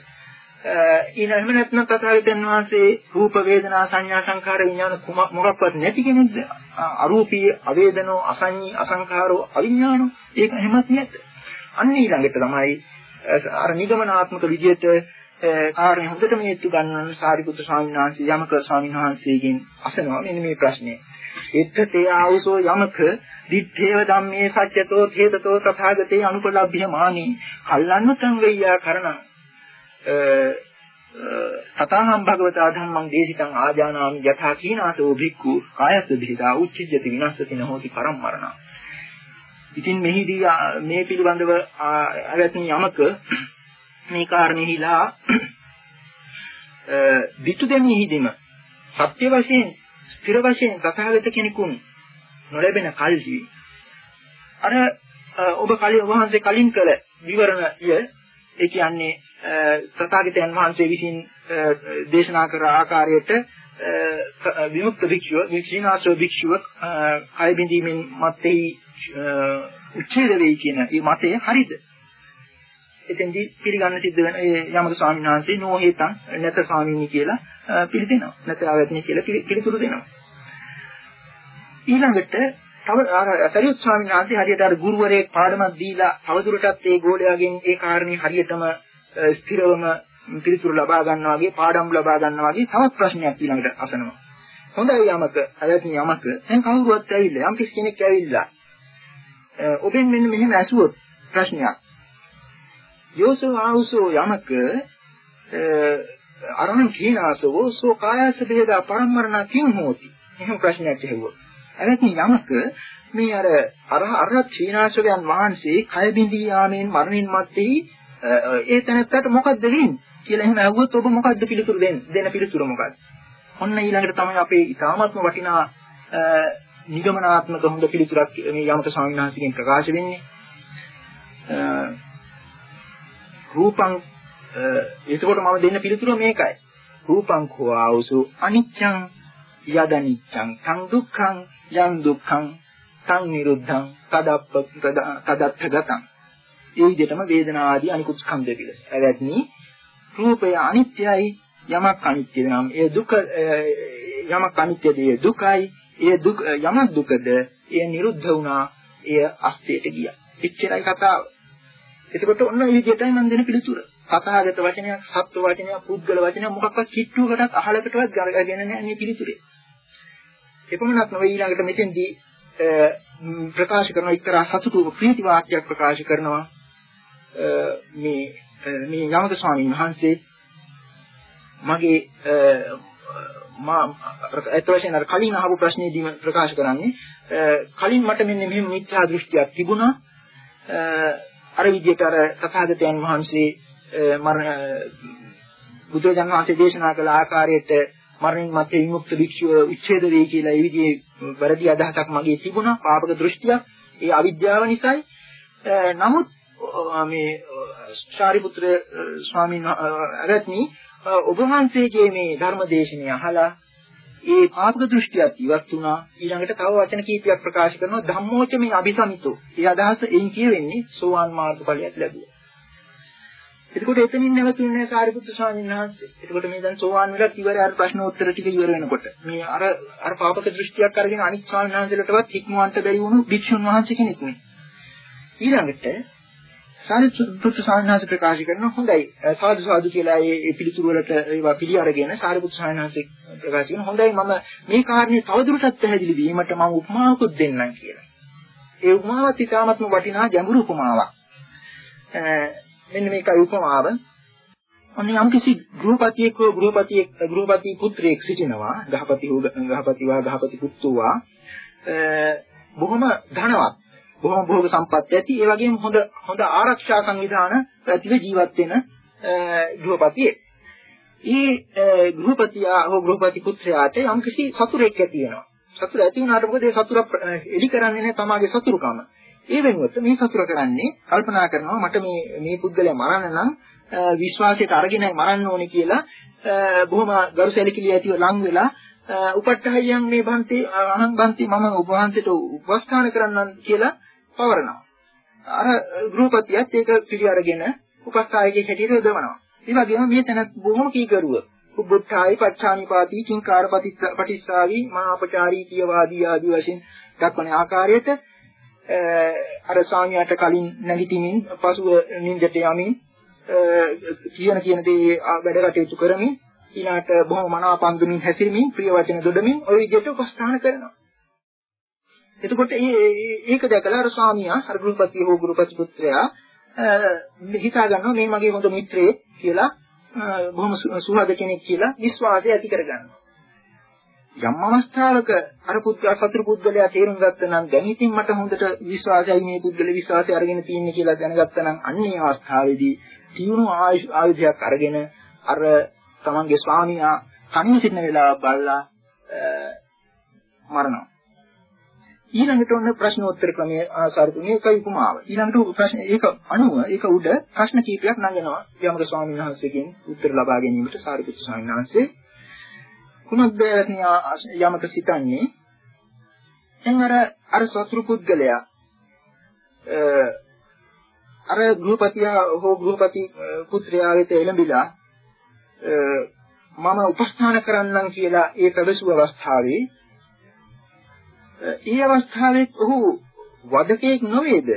ඊන එහෙම නැත්නම් තථාගතයන් වහන්සේ රූප වේදනා සංඥා සංඛාර විඥාන මොකක්වත් නැති කෙනෙක්ද? අරූපී අවේදනෝ අසඤ්ඤී අසංඛාරෝ අවිඥානෝ ඒක එහෙමත් නැද්ද? අන්න ඊළඟට තමයි අර නිගමනාත්මක විදිහට කාරණේ හොඳට මේත්තු ගන්නන සාරිපුත්‍ර ස්වාමීන් වහන්සේ යමක ස්වාමීන් වහන්සේගෙන් අසනවා. මෙන්න මේ ප්‍රශ්නේ. එත්තේ ආවුසෝ යමක දිත්තේව ධම්මේ සත්‍යතෝ තේතතෝ තථාගතේ අනුපලබ්ධ්‍යමානි. කල්ලන්නතං වෙయ్యා කරණං. තතහම් භගවතා ධම්මං දේශිතං ආජානාමි යථා කීනාසෝ භික්ඛු කායස්ස බිහිදා උච්චිජ්ජති විනස්සති නහෝති පරම්මරණ. ඉතින් මෙහිදී මේ පිළිබඳව අවැත්නි යමක මේ කාරණෙහිලා විතු දෙමිහිදීම සත්‍ය වශයෙන් ස්ථිර වශයෙන් තථාගත කෙනෙකුන් නොලැබෙන කල්හි අර ඔබ කලින් වහන්සේ කලින් කළ විවරණය ඒ කියන්නේ තථාගතයන් වහන්සේ විසින් දේශනා කර ආකාරයට විමුක්ත භික්ෂුව වික්ෂීනාශ්‍රව භික්ෂුව කය බිඳීමෙන් මැත්තේ උච්ඡේද වෙයි කියන මේ මතය හරිද? එතෙන්දී පිළිගන්න සිද්ධ වෙන ඒ යමක ස්වාමීන් වහන්සේ නෝහෙතං නැත ස්වාමීනි කියලා පිළිදෙනවා. නැත ආවත්නි කියලා පිළිතුරු දෙනවා. ඊළඟට තව අර සරියුත් ස්වාමීන් වහන්සේ හරියට අර ගුරුවරයෙක් පාඩමක් දීලා තවදුරටත් ඒ ගෝලයාගෙන් ඒ කාරණේ හරියටම ස්ථිරවම පිළිතුරු ලබා ගන්නවා වගේ පාඩම් ලබා ගන්නවා වගේ තවත් ප්‍රශ්නයක් ඊළඟට අසනවා. හොඳයි යමක අයත්නි යමක දැන් කවුරුවත් ඇවිල්ලා යම් කිසි කෙනෙක් ඇවිල්ලා ඔබෙන් මෙන්න මෙහෙම ඇසුවොත් ප්‍රශ්නයක්. යෝසෝ ආවුසෝ යමක අරණ කීනාසෝ සෝ කායස බේදා පරම්මරණ කිං හෝති. එහෙම ප්‍රශ්නයක් ඇහුවොත්. එවැනි යමක මේ අර අර අරහත් ශ්‍රීනාශකයන් වහන්සේ කය බිඳී යාමෙන් මරණින් මත්තේ ඒ තැනත්තට මොකද්ද වෙන්නේ කියලා එහෙම අහුවොත් ඔබ මොකද්ද පිළිතුරු දෙන්න දෙන පිළිතුර මොකද්ද? ඔන්න ඊළඟට තමයි අපේ ඊ타ත්ම වටිනා නිගමනාත්මක හොඳ පිළිතුරක් මේ යමක ස්වාමීන් වහන්සේගෙන් ප්‍රකාශ වෙන්නේ. රූපං එතකොට මම දෙන්න පිළිතුර මේකයි. රූපං කෝ ආවසු අනිච්ඡං යදනිච්ඡං තං දුක්ඛං යං දුක්ඛං තං නිරුද්ධං තදප්ප තදත්ථ ගතං ඒ විදිහටම වේදනා ආදී අනිකුත් ස්කන්ධය පිළිස. එවැත්නි රූපය අනිත්‍යයි යමක් අනිත්‍ය නම් ඒ දුක යමක් අනිත්‍යද ඒ දුකයි ඒ දුක යමක් දුකද ඒ නිරුද්ධ වුණා එය අස්තයට ගියා. එච්චරයි කතාව. එතකොට ඔන්න මේ විදිහටයි මම දෙන පිළිතුර. කතාගත වචනයක්, සත්ව වචනයක්, පුද්ගල වචනයක් මොකක්වත් කිට්ටුවකටත් අහලකටවත් ගරගෙන නැහැ මේ පිළිතුරේ. එපමණක් නොවේ ඊළඟට මෙතෙන්දී ප්‍රකාශ කරන එක්තරා සතුටු ප්‍රීති වාක්‍යයක් ප්‍රකාශ කරනවා මේ මේ යමක ස්වාමීන් වහන්සේ මගේ මා ඒත් වශයෙන් අර කලින් අහපු ප්‍රශ්නේදී ප්‍රකාශ කරන්නේ කලින් මට මෙන්න මෙහෙම මිත්‍යා දෘෂ්ටියක් තිබුණා. අර විදිහට අර තථාගතයන් වහන්සේ මරණ බුදුරජාණන් වහන්සේ දේශනා කළ ආකාරයට මරණින් මත්තේ විමුක්ත භික්ෂුව උච්ඡේද වෙයි කියලා ඒ විදිහේ වැරදි අදහසක් මගේ තිබුණා පාපක දෘෂ්ටියක්. ඒ අවිද්‍යාව නිසායි. නමුත් මේ ශාරිපුත්‍ර ස්වාමීන් වහන්සේ ඔබ වහන්සේගේ මේ ධර්ම දේශනය අහලා ඒ පාපක දෘෂ්ටියක් ඉවත් වුණා. ඊළඟට තව වචන කීපයක් ප්‍රකාශ කරනවා. ධම්මෝච මේ අபிසමිතෝ. ඒ අදහස එයින් කියවෙන්නේ සෝවාන් මාර්ගඵලයක් ලැබුවා. එතකොට එතනින් නැවතුනේ නැහැ සාරිපුත්‍ර ස්වාමීන් වහන්සේ. එතකොට මේ දැන් සෝවාන් වෙලා ඉවර අර ප්‍රශ්න උත්තර ටික ඉවර වෙනකොට. මේ අර අර පාපක දෘෂ්ටියක් අරගෙන අනිත් ස්වාමීන් වහන්සේලටවත් හික්මවන්න බැරි වුණු භික්ෂුන් වහන්සේ කෙනෙක් නේ. ඊළඟට සාරිපුත්‍ර ස්වාමීන් වහන්සේ ප්‍රකාශ කරන හොඳයි සාදු සාදු කියලා ඒ පිළිතුරු වලට ඒවා පිළි අරගෙන සාරිපුත්‍ර ස්වාමීන් වහන්සේ ප්‍රකාශ කරන හොඳයි මම මේ කාරණේ තවදුරටත් පැහැදිලි වීමට මම උපමාවකුත් දෙන්නම් කියලා. ඒ උපමාවත් ඉතාමත්ම වටිනා ගැඹුරු උපමාවක්. මෙන්න මේකයි උපමාව. අන්න යම් කිසි ගෘහපතියෙක් හෝ ගෘහපතියෙක් ගෘහපති පුත්‍රයෙක් සිටිනවා ගහපති හෝ ගහපතිවා ගහපති පුත්තුවා බොහොම ධනවත් බොහොම භෝග සම්පත් ඇති ඒ වගේම හොඳ හොඳ ආරක්ෂා සංවිධාන ඇතිව ජීවත් වෙන ගෘහපතියෙක්. ඒ ගෘහපතියා හෝ ගෘහපති පුත්‍රයාට යම් කිසි සතුරෙක් ඇති වෙනවා. සතුර ඇති වුණාට මොකද ඒ සතුර එලි කරන්නේ නැහැ තමාගේ සතුරුකම. ඒ වෙනුවට මේ සතුර කරන්නේ කල්පනා කරනවා මට මේ මේ පුද්ගලයා මරන්න නම් විශ්වාසයට අරගෙනයි මරන්න ඕනේ කියලා බොහොම ගරුසැලකිලි ඇතිව ලං වෙලා උපට්ඨහයන් මේ බන්ති අහං බන්ති මම උපවහන්සේට උපස්ථාන කරන්නම් කියලා පවරනවා. අර ගෘහපතියත් ඒක පිළි අරගෙන උපස්ථායකයෙක් හැටියට යොදවනවා. ඒ වගේම මේ තැන බොහොම කීකරුව උබ්බුත්ථායි පච්චානිපාති චින්කාර පටිස්සාවි මහාපචාරී කියවාදී ආදී වශයෙන් දක්වන ආකාරයට අර ස්වාමියාට කලින් නැගිටිමින් පසුව නිින්දට යමින් කියන කියන දේ වැඩ කටයුතු කරමින් ඊළාට බොහොම මනාපන්දුමින් හැසිරෙමින් ප්‍රිය වචන දොඩමින් ওই විදිහට උපස්ථාන කරනවා. එතකොට ඒක දැකලා අර ස්වාමියා අර ගෘහපති හෝ ගෘහපති පුත්‍රයා හිතා ගන්නවා මේ මගේ හොඳ මිත්‍රයෙක් කියලා බොහොම සුහද කෙනෙක් කියලා විශ්වාසය ඇති කරගන්නවා. යම් අවස්ථාවක අර පුද්ගල සතුරු පුද්ගලයා තේරුම් ගත්තා නම් දැන් ඉතින් මට හොඳට විශ්වාසයි මේ පුද්ගල විශ්වාසය අරගෙන තියෙන්නේ කියලා දැනගත්තා නම් අන්නේ අවස්ථාවේදී තියුණු ආයුධයක් අරගෙන අර තමන්ගේ ස්වාමියා කන්නේ සිටින වෙලාව බලලා මරනවා. ඊළඟට ඔන්න ප්‍රශ්නෝත්තර ක්‍රමයේ ආසාරතුනේ එකයි උපමාව. ඊළඟට ප්‍රශ්න ඒක අනුව ඒක උඩ ප්‍රශ්න කීපයක් නංගනවා. යමක ස්වාමීන් වහන්සේගෙන් උත්තර ලබා ගැනීමට සාරිපුත්‍ර ස්වාමීන් වහන්සේ කුමක්ද යමක සිතන්නේ? දැන් අර අර සතුරු පුද්ගලයා අර ගෘහපතියා හෝ ගෘහපති පුත්‍රයා වෙත එළඹිලා මම උපස්ථාන කරන්නම් කියලා ඒ ප්‍රදේශුව අවස්ථාවේ ඒ අවස්ථාවෙත් ඔහු වදකෙක් නොවේද?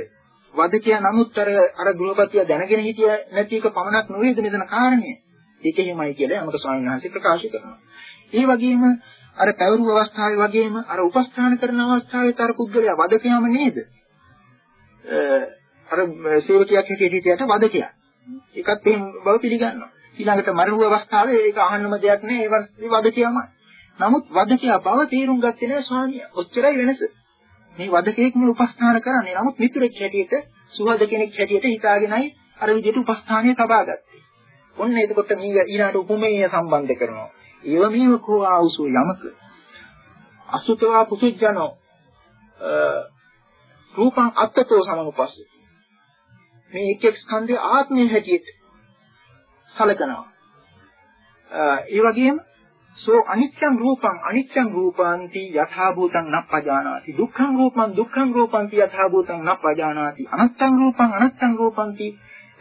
වදකයා නමුත් අර අර ගෘහපතියා දැනගෙන හිටිය නැති එක පමණක් නොවේද මෙතන කාරණය? ඒක එහෙමයි කියලා යමක ස්වාමීන් වහන්සේ ප්‍රකාශ කරනවා. ඒ වගේම අර පැවරු අවස්ථාවේ වගේම අර උපස්ථාන කරන අවස්ථාවේ තර පුද්ගලයා වදකයාම නේද? අර සේවකයක් හැටියට හිටියට වදකයා. ඒකත් එහෙම බව පිළිගන්නවා. ඊළඟට මරුව අවස්ථාවේ ඒක අහන්නම දෙයක් නෑ. ඒ වදකියාමයි. නමුත් වදකියා බව තේරුම් ගත්තේ නෑ ස්වාමියා. ඔච්චරයි වෙනස. මේ වදකෙක් මේ උපස්ථාන කරන්නේ. නමුත් මිතුරෙක් හැටියට සුවද කෙනෙක් හැටියට හිතාගෙනයි අර විදිහට උපස්ථානය තබා ගත්තේ. ඔන්න එතකොට මේ ඊළාට උපමේය සම්බන්ධ කරනවා. ඒව මේව කෝ ආවුසෝ යමක අසුතවා පුතුජනෝ රූපං අත්තතෝ සමනුපස්සති. මේ එක් එක් ස්කන්ධයේ ආත්මය හැටියට සලකනවා. ඒ වගේම සෝ අනිච්ඡං රූපං අනිච්ඡං රූපාන්ති යථා භූතං නප්පජානාති. දුක්ඛං රූපං දුක්ඛං රූපන්ති යථා භූතං නප්පජානාති. අනත්තං රූපං අනත්තං රූපන්ති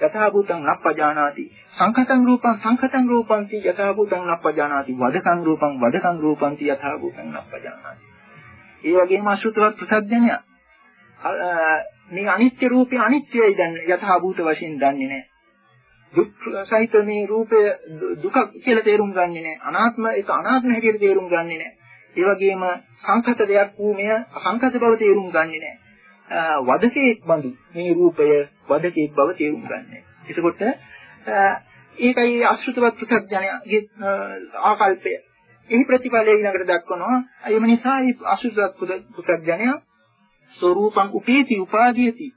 යථා භූතං නප්පජානාති. සංඛතං රූපං සංඛතං රූපන්ති යථා භූතං නප්පජානාති. වදකං රූපං වදකං රූපන්ති යථා භූතං නප්පජානාති. ඒ වගේම අසුතවත් ප්‍රසඥය මේ අනිත්‍ය රූපය අනිත්‍යයි දැන් යථා භූත වශයෙන් දන්නේ නැහැ. දුක් සහිත මේ රූපය දුක කියලා තේරුම් ගන්නේ නැහැ. අනාත්ම ඒක අනාත්ම හැටියට තේරුම් ගන්නේ නැහැ. ඒ වගේම සංකත දෙයක් වූ මෙය සංකත බව තේරුම් ගන්නේ නැහැ. වදකේ බඳු මේ රූපය වදකේ බව තේරුම් ගන්නෑ. එතකොට ඒකයි අශෘතවත් පුතඥයාගේ ආකල්පය. එහි ප්‍රතිඵලය ඊළඟට දක්වනවා. ඒ නිසා මේ අශෘතවත් පුතඥයා ස්වરૂපං උපේති උපාදීයති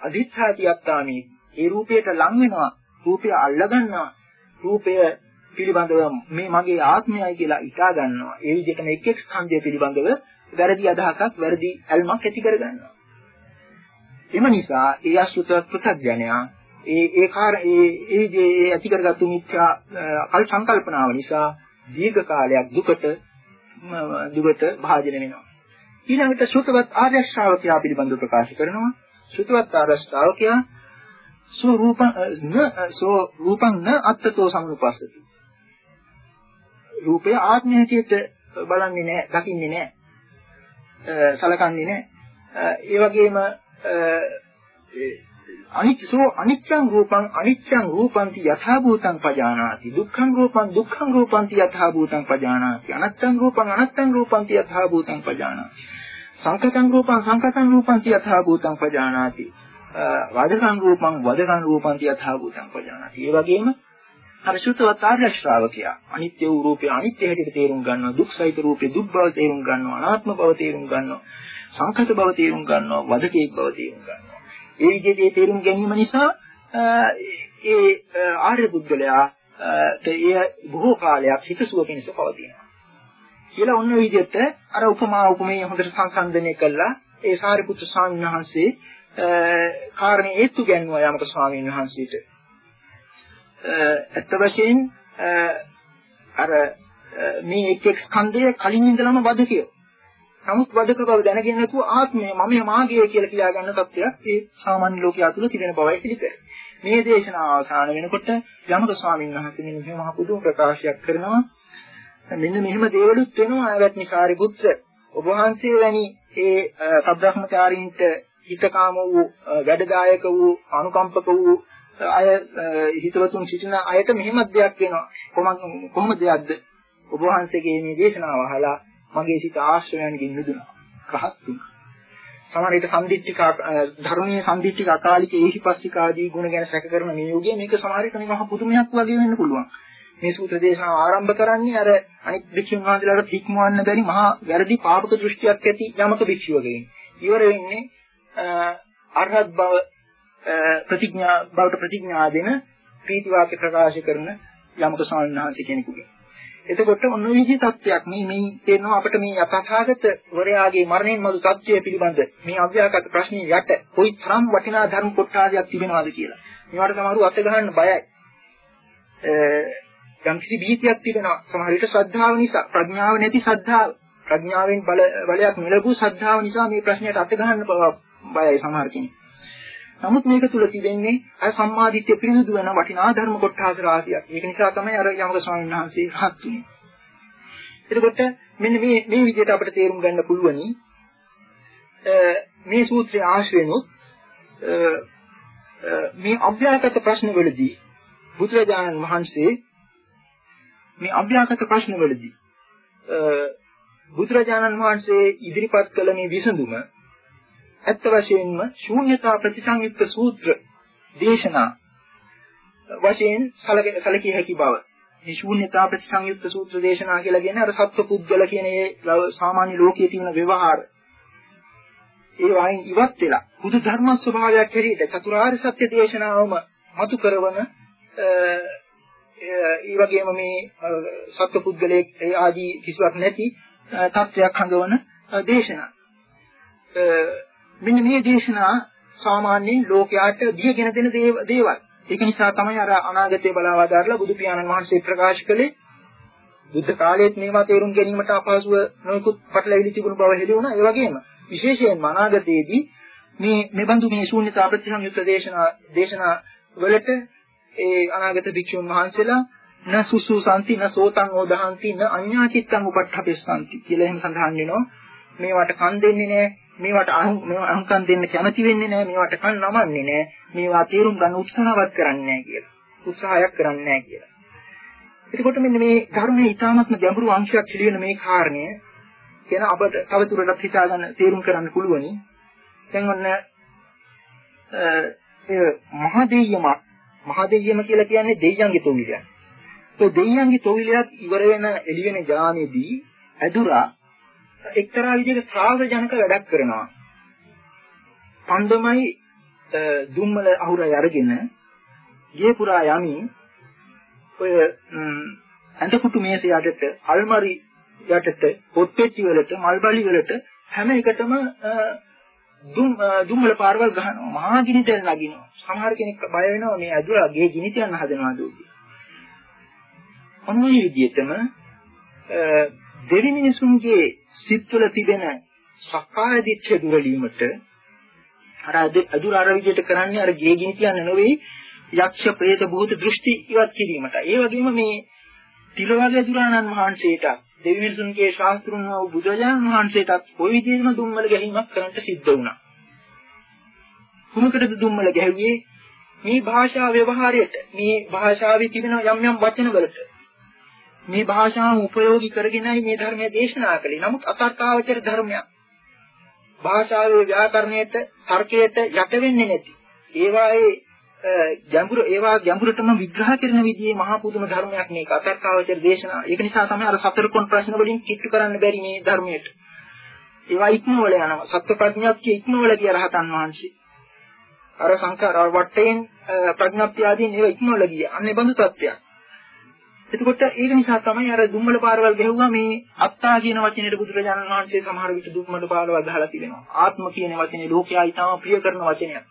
අදිත්‍ථාති යත්තාමේ ඒ රූපයට ලං වෙනවා රූපය අල්ලගන්නවා රූපය පිළිබඳව මේ මගේ ආත්මයයි කියලා හිතා ගන්නවා. ඒ විදිහටම එක් එක් ස්කන්ධය පිළිබඳව වැරදි අදහසක් වැරදි ඇල්මක් ඇති කර ගන්නවා. එම නිසා ඒ අසුත පෘථග්ජනයා ඒ ඒ කාර ඒ ඒ ඒ ඇති කරගත්තු මිත්‍යා කල් සංකල්පනාව නිසා දීර්ඝ කාලයක් දුකට දුකට භාජන වෙනවා. ඊළඟට සුතවත් ආර්ය ශ්‍රාවකයා පිළිබඳව ප්‍රකාශ කරනවා. සුතවත් ආර්ය ශ්‍රාවකයා සෝ රූපං න සෝ රූපං න අත්තතෝ සමුපස්සති රූපය ආත්මය හැටියට බලන්නේ නැහැ දකින්නේ නැහැ සලකන්නේ නැහැ ඒ වගේම අනිච්චෝ අනිච්ඡං රූපං අනිච්ඡං රූපන්ති යථා භූතං පජානාති. දුක්ඛං රූපං දුක්ඛං රූපන්ති යථා භූතං පජානාති. අනත්තං රූපං අනත්තං රූපන්ති යථා භූතං පජානාති. සංකතං රූපං සංකතං රූපන්ති යථා භූතං පජානාති. වදකං රූපං වදකං රූපන්ති යථා භූතං පජානාති ඒ වගේම අර සුතවත් ආර්ය ශ්‍රාවකයා අනිත්‍ය වූ රූපය අනිත්‍ය හැටියට තේරුම් ගන්නවා දුක් සහිත රූපේ දුක් බව තේරුම් ගන්නවා අනාත්ම බව තේරුම් ගන්නවා සංකත බව තේරුම් ගන්නවා වදකේක් බව තේරුම් ගන්නවා. ඒ විදිහට තේරුම් ගැනීම නිසා ඒ ආර්ය පුද්ගලයා ඒ බොහෝ කාලයක් හිතසුව පිණිස පවතිනවා. කියලා ඔන්න විදිහට අර උපමා උපමේය හොඳට සංසන්දනය කළා. ඒ සාරිපුත්‍ර ස්වාමීන් වහන්සේ කාරණේ හේතු ගැන්වුවා යමක ස්වාමීන් වහන්සේට ඇත්ත වශයෙන් අර මේ එක් එක් ස්කන්ධය කලින් ඉඳලම වදකිය. නමුත් වදක බව දැනගෙන නැතුව ආත්මය මම මාගේ කියලා කියා ගන්න තත්ත්වයක් ඒ සාමාන්‍ය ලෝකයා තුළ තිබෙන බවයි පිළිපෙර. මේ දේශනාව අවසන් වෙනකොට යමක ස්වාමීන් වහන්සේ මෙන්න මෙහෙම මහ පුදුම ප්‍රකාශයක් කරනවා. මෙන්න මෙහෙම දේවලුත් වෙනවා ආයත්නි සාරිපුත්‍ර ඔබ වහන්සේ වැනි ඒ සබ්‍රහ්මචාරීන්ට හිතකාම වූ වැඩදායක වූ අනුකම්පක වූ අය හිතවතුන් සිටින අයට මෙහෙම දෙයක් වෙනවා. කොහොම කොහොමද දෙයක්ද? ඔබ වහන්සේගේ මේ දේශනාව අහලා මගේ සිත ආශ්‍රයයන්ගෙන් මිදුණා. රහත් වුණා. සමහර විට සම්දිත්තික ධර්මයේ සම්දිත්තික අකාලික ඒහිපස්සික ආදී ගුණ ගැන සැක කරන මේ යෝගයේ මේක සමහර විට මේ මහ පුදුමයක් වගේ වෙන්න පුළුවන්. මේ සූත්‍ර දේශනාව ආරම්භ කරන්නේ අර අනිත් භික්ෂුන් වහන්සේලාට හික්මවන්න බැරි මහා වැරදි පාපක දෘෂ්ටියක් ඇති යමක භික්ෂුවකගෙන්. ඉවර වෙන්නේ අරහත් බව ප්‍රතිඥා බවට ප්‍රතිඥා දෙන ප්‍රීති වාක්‍ය ප්‍රකාශ කරන යමක ස්වාමීන් වහන්සේ කෙනෙකුගේ. එතකොට ඔන්න ඔය විදිහේ තත්ත්වයක් මේ මේ තේරෙනවා අපිට මේ යථාර්ථගත වරයාගේ මරණයන් මතු තත්ත්වය පිළිබඳ මේ අව්‍යාකට ප්‍රශ්නේ යට කොයි තරම් වටිනා ධර්ම කොටාදයක් තිබෙනවද කියලා. මේවට සමහරව අත ගහන්න බයයි. යම් කිසි බීතියක් තිබෙනවා. සමහර විට ශ්‍රද්ධාව නිසා ප්‍රඥාව නැති ශ්‍රද්ධාව ප්‍රඥාවෙන් බල බලයක් මෙලබු ශ්‍රද්ධාව නිසා මේ ප්‍රශ්නයට අත ගහන්න බයයි සමහර කෙනෙක්. නමුත් මේක තුල තිබෙන්නේ අය සම්මාදිට්ඨිය පිරිසුදු වෙන වටිනා ධර්ම කොටස් රාශියක්. ඒක නිසා තමයි අර යමක ස්වාමීන් වහන්සේ රහත් වුනේ. එතකොට මෙන්න මේ මේ විදිහට අපිට තේරුම් ගන්න පුළුවනි මේ සූත්‍රයේ ආශ්‍රයනොත් මේ අභ්‍යාගත ප්‍රශ්නවලදී බුදුරජාණන් වහන්සේ මේ අභ්‍යාගත ප්‍රශ්නවලදී බුදුරජාණන් වහන්සේ ඉදිරිපත් කළ මේ විසඳුම ඇත්ත වශයෙන්ම ශූන්‍යතා ප්‍රතිසංයුක්ත සූත්‍ර දේශනා වශයෙන් සැලකිය හැකි බව. මේ ශූන්‍යතා ප්‍රතිසංයුක්ත සූත්‍ර දේශනා කියලා කියන්නේ අර සත්ව පුද්ගල කියන ඒ සාමාන්‍ය ලෝකයේ තියෙන ව්‍යවහාර ඒ වයින් ඉවත් වෙලා බුදු ධර්ම ස්වභාවයක් හැටියට චතුරාර්ය සත්‍ය දේශනාවම මතු කරවන ඒ වගේම මේ සත්ව පුද්ගලයේ ආදී කිසිවක් නැති තත්වයක් හඟවන දේශනා මෙන්න මේ දේශනා සාමාන්‍යයෙන් ලෝකයාට දියගෙන දෙන දේවල්. ඒක නිසා තමයි අර අනාගතය බලාවදාරලා බුදු පියාණන් වහන්සේ ප්‍රකාශ කළේ බුද්ධ කාලයේත් මේවා තේරුම් ගැනීමට අපහසුව නොයෙකුත් පටලැවිලි තිබුණු බව හෙළි වුණා. ඒ වගේම විශේෂයෙන්ම අනාගතයේදී මේ මෙබඳු මේ ශූන්‍යතා ප්‍රතිසංයුක්ත දේශනා දේශනා වලට ඒ අනාගත භික්ෂුන් වහන්සේලා න සුසු සම්ති න සෝතං ඕදහන්ති න අඤ්ඤාචිත්තං උපට්ඨපෙස්සන්ති කියලා එහෙම සඳහන් වෙනවා. මේවට කන් දෙන්නේ නැහැ මේවට අහුම්කම් දෙන්න කැමති වෙන්නේ නැහැ මේවට කන් නමන්නේ නැහැ. මේවා තේරුම් ගන්න උත්සාහවත් කරන්නේ නැහැ කියලා. උත්සාහයක් කරන්නේ නැහැ කියලා. එතකොට මෙන්න මේ ධර්මයේ ඊ타මත්ම ගැඹුරු අංශයක් පිළිවෙන මේ කාරණය කියන අපට තවදුරටත් හිතා ගන්න තේරුම් කරන්න පුළුවනි. දැන් ඔන්න ඒ මහදෙය්‍යම මහදෙය්‍යම කියලා කියන්නේ දෙයියන්ගේ තොවිලයක්. ඒ දෙයියන්ගේ තොවිලයක් ඉවර වෙන එළි වෙන ජාමේදී ඇදුරා එක්තරා විදිහක ත්‍රාස ජනක වැඩක් කරනවා. පන්දමයි දුම්මල අහුරයි අරගෙන ගේ පුරා යමින් ඔය ඇඳපුටු මේස යටට අල්මාරි යටට පොත්පෙට්ටි වලට මල්බලි වලට හැම එකටම දුම් දුම්වල පාරවල් ගහනවා මහා ගිනි තෙල් නගිනවා සමහර කෙනෙක් බය වෙනවා මේ ඇදුලා ගේ ගිනි තියන්න හදනවාද කියලා. ඔන්න ඔය විදිහටම දෙවි මිනිසුන්ගේ සිත්වල තිබෙන සක්කාය දිට්ඨිය දුරලීමට අර අදුර අර විදිහට කරන්නේ අර ගේ ගිනි තියන්න නෙවෙයි යක්ෂ ප්‍රේත භූත දෘෂ්ටි ඉවත් කිරීමට. ඒ වගේම මේ තිලවගේ දුරාණන් වහන්සේට දෙවි මිනිසුන්ගේ ශාස්ත්‍රුන් වූ බුදුරජාණන් වහන්සේටත් ওই විදිහම දුම්වල ගැනීමක් කරන්න සිද්ධ වුණා. කුමකටද දුම්මල ගැහුවේ මේ භාෂා ව්‍යවහාරයට මේ භාෂාවේ තිබෙන යම් යම් වචන වලට මේ භාෂාව උපයෝගී කරගෙනයි මේ ධර්මය දේශනා කළේ. නමුත් අතර්කාවචර ධර්මයක්. භාෂාවේ ව්‍යාකරණයට, තර්කයට යට වෙන්නේ නැති. ඒවායේ ගැඹුරු ඒවා ගැඹුරටම විග්‍රහ කරන විදිහේ මහා පුදුම ධර්මයක් මේක අතර්කාවචර දේශනා. ඒක නිසා තමයි අර සතර කොන් ප්‍රශ්න වලින් කිට්ටු කරන්න බැරි මේ ධර්මයට. ඒවා ඉක්මවල යනවා. සත්‍ය ප්‍රඥාප්තිය ඉක්මවල කිය රහතන් වහන්සේ. අර සංඛාර වටයෙන් ප්‍රඥාප්තිය ආදීන් ඒවා ඉක්මවල ගිය. අන්නේ බඳු තත්ත්වයක්. එතකොට ඒක නිසා තමයි අර දුම්මල පාරවල් ගැහුවා මේ අත්තා කියන වචනේට බුදුරජාණන් වහන්සේ සමහර විට දුම්මල පාරවල් ගහලා තිබෙනවා. ආත්ම කියන වචනේ ලෝකයා ඊටම ප්‍රිය කරන වචනයක්.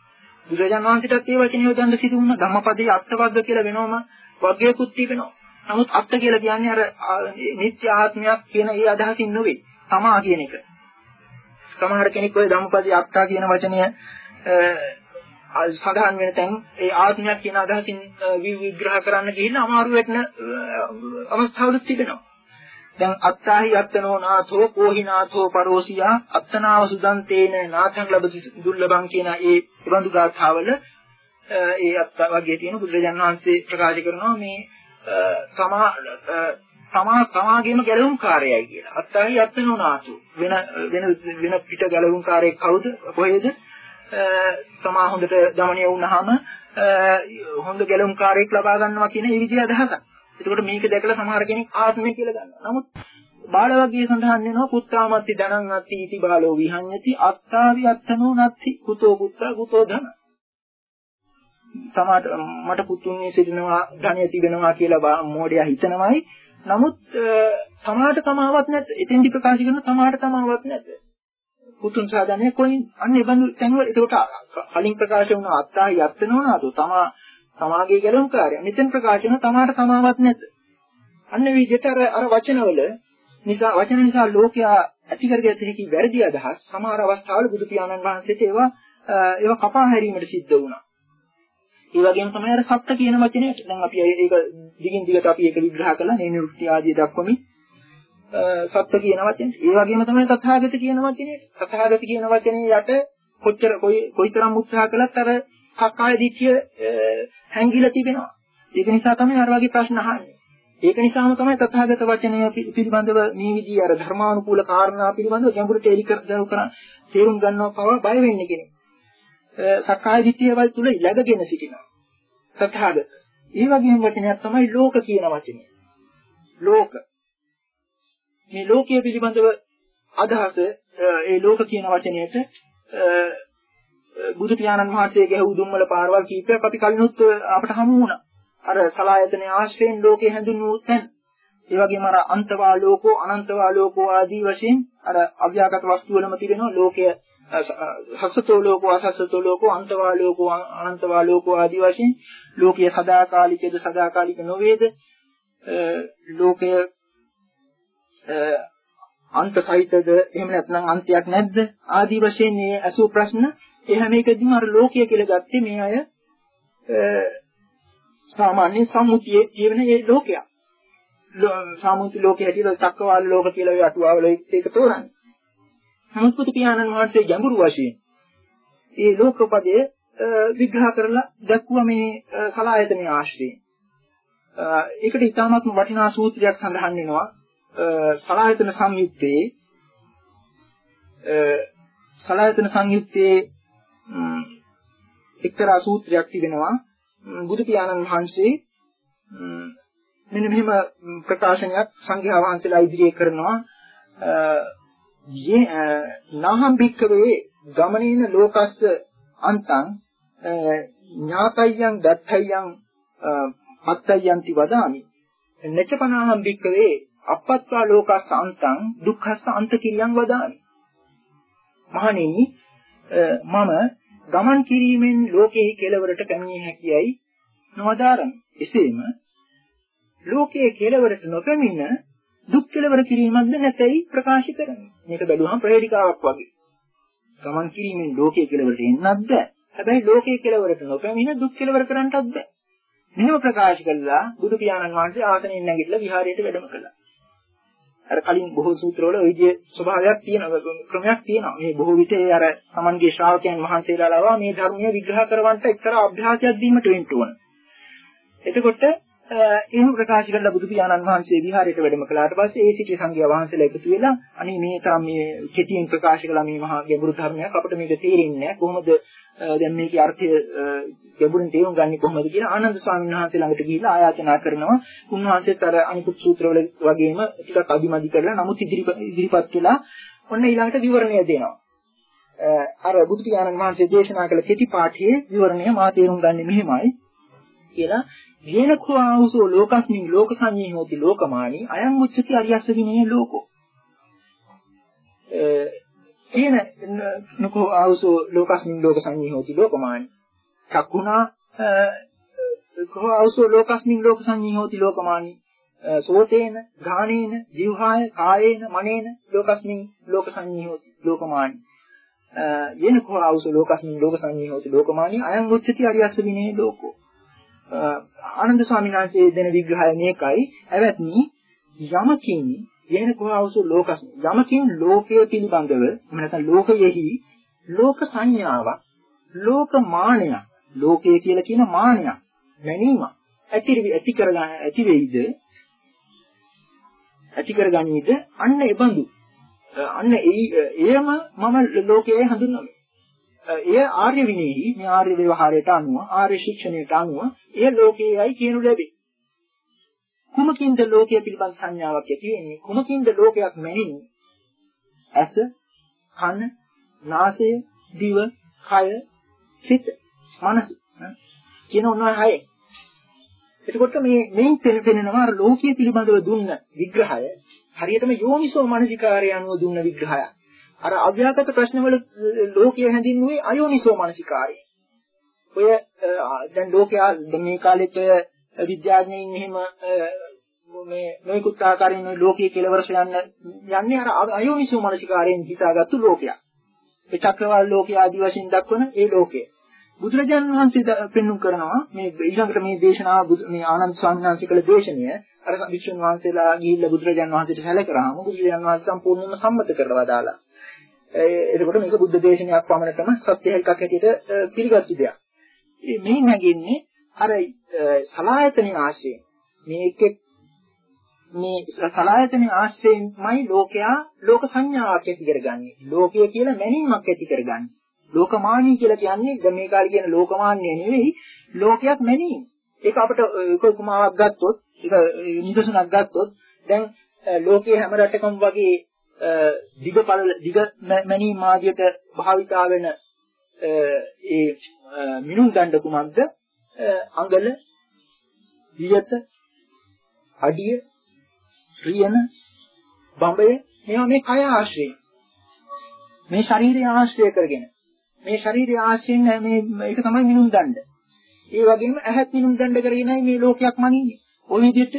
බුදුරජාණන් වහන්සේටත් ඒ වචනේ යොදන්න සිදු වුණා. ධම්මපදයේ අත්වග්ග කියලා වෙනවම වග්ගයකුත් තිබෙනවා. නමුත් අත්ත කියලා කියන්නේ අර නිත්‍ය ආත්මයක් කියන ඒ අදහසින් නෙවෙයි. තමා කියන එක. සමහර කෙනෙක් ওই ධම්මපදයේ අත්තා කියන වචනය සඳහන් වෙන තැන් ඒ ආත්මයක් කියන අදහසින් විග්‍රහ කරන්න ගිහින් අමාරු වෙන අවස්ථාවලුත් තිබෙනවා. දැන් අත්තාහි අත්තනෝ නාථෝ කෝහිනාථෝ පරෝසියා අත්තනාව සුදන්තේන නාථං ලබති දුර්ලභං කියන ඒ බඳු ගාථාවල ඒ අත්තා වගේ තියෙන බුදුරජාණන් වහන්සේ ප්‍රකාශ කරනවා මේ සමා තමා තමාගේම ගැලවුම් කාර්යයයි කියලා. අත්තාහි අත්තනෝ නාථෝ වෙන වෙන වෙන පිට ගැලවුම් කාර්යයක් කවුද කොහෙද තමා හොඳට দমনය වුණාම හොඳ ගැලුම්කාරයෙක් ලබා ගන්නවා කියන ඒ විදිහ අදහසක්. එතකොට මේක දැකලා සමහර කෙනෙක් ආත්මය කියලා ගන්නවා. නමුත් බාලවග්ගිය සඳහන් වෙනවා පුත්‍රාමත්ති ධනං අත්ති ඉති බාලෝ විහඤ්ඤති අත්තාවි අත්තනෝ නත්ති කුතෝ පුත්‍රා කුතෝ ධන. තමාට මට පුතුන්නේ සිටිනවා ධනය තිබෙනවා කියලා මොඩයා හිතනවායි. නමුත් තමාට තමාවත් නැත. එතෙන්දි ප්‍රකාශ කරන තමාට තමාවත් නැත. පුතුන් සාධනය කොයින් අන්න ඒ බඳු තැන්වල එතකොට කලින් ප්‍රකාශ වුණ අත්තා යත්තනෝනාතු තමා තමාගේ ගැලුම් කාර්යය. මෙතෙන් ප්‍රකාශ වෙන තමාට තමාවත් නැත. අන්න විදිහට අර අර වචනවල නිසා වචන නිසා ලෝකයා ඇති කරගත හැකි වැරදි අදහස් සමහර අවස්ථාවල බුදු පියාණන් වහන්සේට ඒවා ඒවා කපා හැරීමට සිද්ධ වුණා. ඒ වගේම තමයි අර සත්‍ය කියන වචනයට දැන් අපි ඒක දිගින් දිගට අපි ඒක විග්‍රහ කළා නේ නිරුක්ති ආදී දක්වමින් සත්‍ය කියන වචනේ. ඒ වගේම තමයි තථාගත කියන වචනේ. තථාගත කියන වචනේ යට කොච්චර කොයි කොයිතරම් උත්සාහ කළත් අර කක්කාය දිච්චිය හැංගිලා තිබෙනවා. ඒක නිසා තමයි අර වගේ ප්‍රශ්න අහන්නේ. ඒක නිසාම තමයි තථාගත වචනය පිළිබඳව මේ විදිහේ අර ධර්මානුකූල කාරණා පිළිබඳව ගැඹුරට එලි කර කරන තේරුම් ගන්නව පව බය වෙන්නේ කෙනෙක්. සක්කාය දිට්ඨියවල් තුල ඉලගගෙන සිටිනවා. තථාගත. ඒ වගේම වචනයක් තමයි ලෝක කියන වචනේ. ලෝක මේ ලෝකයේ පිළිබඳව අදහස ඒ ලෝක කියන වචනයට බුදු පියාණන් වහන්සේ ගැහූ දුම්මල පාරවල් කීපයක් අපි කලිනුත් අපට හමු වුණා. අර සලායතනයේ ආශ්‍රයෙන් ලෝකේ හැඳින්වූ තැන්. ඒ වගේම අර අන්තවා ලෝකෝ අනන්තවා ලෝකෝ ආදී වශයෙන් අර අව්‍යාගත වස්තු වලම තිබෙනවා ලෝකය සසතෝ ලෝකෝ අසසතෝ ලෝකෝ අන්තවා ලෝකෝ අනන්තවා ලෝකෝ ආදී වශයෙන් ලෝකයේ සදාකාලිකද සදාකාලික නොවේද ලෝකය අන්ත සහිතද එහෙම නැත්නම් අන්තයක් නැද්ද? ආදී වශයෙන් මේ අසු ප්‍රශ්න ඒ හැම එකදීම අර ලෝකය කියලා ගත්තේ මේ අය සාමාන්‍ය සම්මුතියේ තියෙන මේ ලෝකයක්. සාමුති ලෝකයේ හැටියට චක්කවාල ලෝක කියලා ඒ අටුවාවල ඒක තෝරන්නේ. නමුත් පුතු පියාණන් වහන්සේ ගැඹුරු වශයෙන් ඒ ලෝකපදයේ විග්‍රහ කරලා දක්වුවා මේ සලායතනයේ ආශ්‍රයෙන්. ඒකට ඉතාමත්ම වටිනා සූත්‍රයක් සඳහන් වෙනවා. සලායතන සංයුත්තේ සලායතන සංයුත්තේ එක්තරා සූත්‍රයක් තිබෙනවා. බුදු පියාණන් වහන්සේ මෙන්න මෙහෙම ප්‍රකාශනයක් සංඝයා වහන්සේලා ඉදිරියේ කරනවා. නාහම් භික්කවේ ගමනේන ලෝකස්ස අන්තං ඥාතයන් දත්තයන් මත්තයන්ති වදාමි. නචපනාහම් භික්කවේ අපත්වා ලෝකස්ස අන්තං දුක්ඛස්ස අන්ත කිරියං වදාමි. මහණෙනි මම ගමන් කිරීමෙන් ලෝකෙහි කෙලවරට පැමිණිය හැකියයි නොවදාරමි. එසේම ලෝකයේ කෙලවරට නොපැමිණ දුක් කෙලවර කිරීමක්ද නැතයි ප්‍රකාශ කරමි. මේක බැලුවහම ප්‍රහේලිකාවක් වගේ. ගමන් කිරීමෙන් ලෝකයේ කෙලවරට එන්නත් බෑ. හැබැයි ලෝකයේ කෙලවරට නොපැමිණ දුක් කෙලවර කරන්නත් බෑ. මෙහෙම ප්‍රකාශ කළා බුදු පියාණන් වහන්සේ ආසනෙන් නැගිටලා විහාරයට වැඩම කළා. අර කලින් බොහෝ සූත්‍රවල ওই විදිහේ ස්වභාවයක් තියෙනවා ක්‍රමයක් තියෙනවා. මේ බොහෝ විට ඒ අර Tamanගේ ශ්‍රාවකයන් වහන්සේලා ලවා මේ ධර්මය විග්‍රහ කරවන්නට එක්තරා අභ්‍යාසයක් දීමට වෙන්න ඕන. එතකොට එහෙම ප්‍රකාශ කරලා බුදු පියාණන් වහන්සේ විහාරයට වැඩම කළාට පස්සේ ඒ සිටි සංඝයා වහන්සේලා එකතු වෙලා අනේ මේ තරම් මේ කෙටියෙන් ප්‍රකාශ කළා මේ මහා ගැඹුරු ධර්මයක් අපිට මේක තේරෙන්නේ නැහැ කොහොමද දැන් මේකේ අර්ථය ගැඹුරින් තේරුම් ගන්නේ කොහොමද කියලා ආනන්ද ස්වාමීන් වහන්සේ ළඟට ගිහිල්ලා ආයාචනා කරනවා. උන්වහන්සේත් අර අනිකුත් සූත්‍රවල වගේම ටිකක් අදිමදි කරලා නමුත් ඉදිරිපත් වෙලා ඔන්න ඊළඟට විවරණය දෙනවා. අර බුදු පියාණන් වහන්සේ දේශනා කළ කෙටි පාඨයේ විවරණය මා තේරුම් ගන්නේ මෙහෙමයි කියලා. යේනකෝ ආවුසෝ ලෝකස්මින් ලෝක සංඤේ හෝති ලෝකමානි අයං උච්චති අරියස්ස විනේ ලෝකෝ. එන නකෝ ආවුසෝ ලෝකස්මින් ලෝක සංඤේ හෝති ලෝකමානි. චක්ුණා කෝ ආවුසෝ ලෝකස්මින් ලෝක සංඤේ හෝති ලෝකමානි. සෝතේන ගානේන ජීවහාය කායේන මනේන ලෝකස්මින් ලෝක සංඤේ හෝති ලෝකමානි. යේනකෝ ආවුසෝ ලෝකස්මින් ලෝක සංඤේ හෝති ලෝකමානි. අයං උච්චති අරියස්ස විනේ ලෝකෝ. ආනන්ද ස්වාමීන් වහන්සේ දෙන විග්‍රහය මේකයි. එවත්නි යමකින් යේන කෝවසු ලෝකස් යමකින් ලෝකයේ පිළිබඳව එහෙම නැත්නම් ලෝකයෙහි ලෝක සංඥාවක් ලෝක මානයක් ලෝකයේ කියලා කියන මානයක් මැනීම ඇති ඇති කරගන්න ඇති වෙයිද? ඇති කරගන්නේද අන්න ඒ බඳු. අන්න ඒ එයම මම ලෝකයේ හඳුන්වනවා. එය ආර්ය විනයෙහි මේ ආර්ය ව්‍යවහාරයට අනුව ආර්ය ශික්ෂණයට අනුව එය ලෝකයේයි කියනු ලැබේ. කුමකින්ද ලෝකයේ පිළිබඳ සංඥාවක් ඇති වෙන්නේ? කුමකින්ද ලෝකයක් මැනින්නේ? ඇස, කන, නාසය, දිව, කය, සිත, මනස කියන ඔන්න හය. එතකොට මේ මේන් පෙනෙනවා අර ලෝකයේ පිළිබඳව දුන්න විග්‍රහය හරියටම යෝනිසෝ මනසිකාරය අනුව දුන්න විග්‍රහයක්. අර අව්‍යාකට ප්‍රශ්නවල ලෝකයේ හැඳින්වුවේ අයෝනිසෝ මනසිකාරය. ඔය දැන් ලෝකයා මේ කාලෙත් ඔය විද්‍යාඥයින් එහෙම මේ නොයෙකුත් ආකාරයෙන් ලෝකයේ කෙලවරට යන්න යන්නේ අර අයෝනිසෝ මනසිකාරයෙන් හිතාගත්තු ලෝකයක්. ඒ චක්‍රවල ලෝකයේ ආදි වශයෙන් දක්වන ඒ ලෝකය. බුදුරජාණන් වහන්සේ පෙන්වුම් කරනවා මේ ඊළඟට මේ දේශනාව මේ ආනන්ද ස්වාමීන් වහන්සේ කළ දේශනය අර වික්ෂුන් වහන්සේලා ගිහිල්ලා බුදුරජාණන් වහන්සේට සැලකරාම බුදුරජාණන් වහන්සේ සම්පූර්ණයෙන්ම සම්මත කරලා දාලා. එතකොට මේක බුද්ධ දේශනාවක් පමණටම සත්‍ය එකක් හැටියට පිළිගත්තු දෙයක්. මේ නැගෙන්නේ අර සලායතනෙ ආශ්‍රයෙන් මේකේ මේ සලායතනෙ ආශ්‍රයෙන්මයි ලෝකයා ලෝක සංඥාවක් ඇති කරගන්නේ. ලෝකය කියලා මැනීමක් ඇති කරගන්නේ. ලෝකමානී කියලා කියන්නේ දැන් මේ කාලේ කියන ලෝකමාන්‍ය නෙවෙයි ලෝකයක් මැනීම. ඒක අපිට ඒක උපමාවක් ගත්තොත් ඒක නිදසුනක් ගත්තොත් දැන් ලෝකයේ හැම රටකම වගේ දිගපළ දිග මැනීම් ආදියට භාවිතා වෙන ඒ මිනුම් දණ්ඩ කුමක්ද අඟල වියත අඩිය රියන බඹය මේවා මේ කය ආශ්‍රය මේ ශරීරය ආශ්‍රය කරගෙන මේ ශරීරය ආශ්‍රයෙන් මේ ඒක තමයි මිනුම් දණ්ඩ ඒ වගේම ඇහත් මිනුම් දණ්ඩ කරගෙනයි මේ ලෝකයක් මනින්නේ ওই විදිහට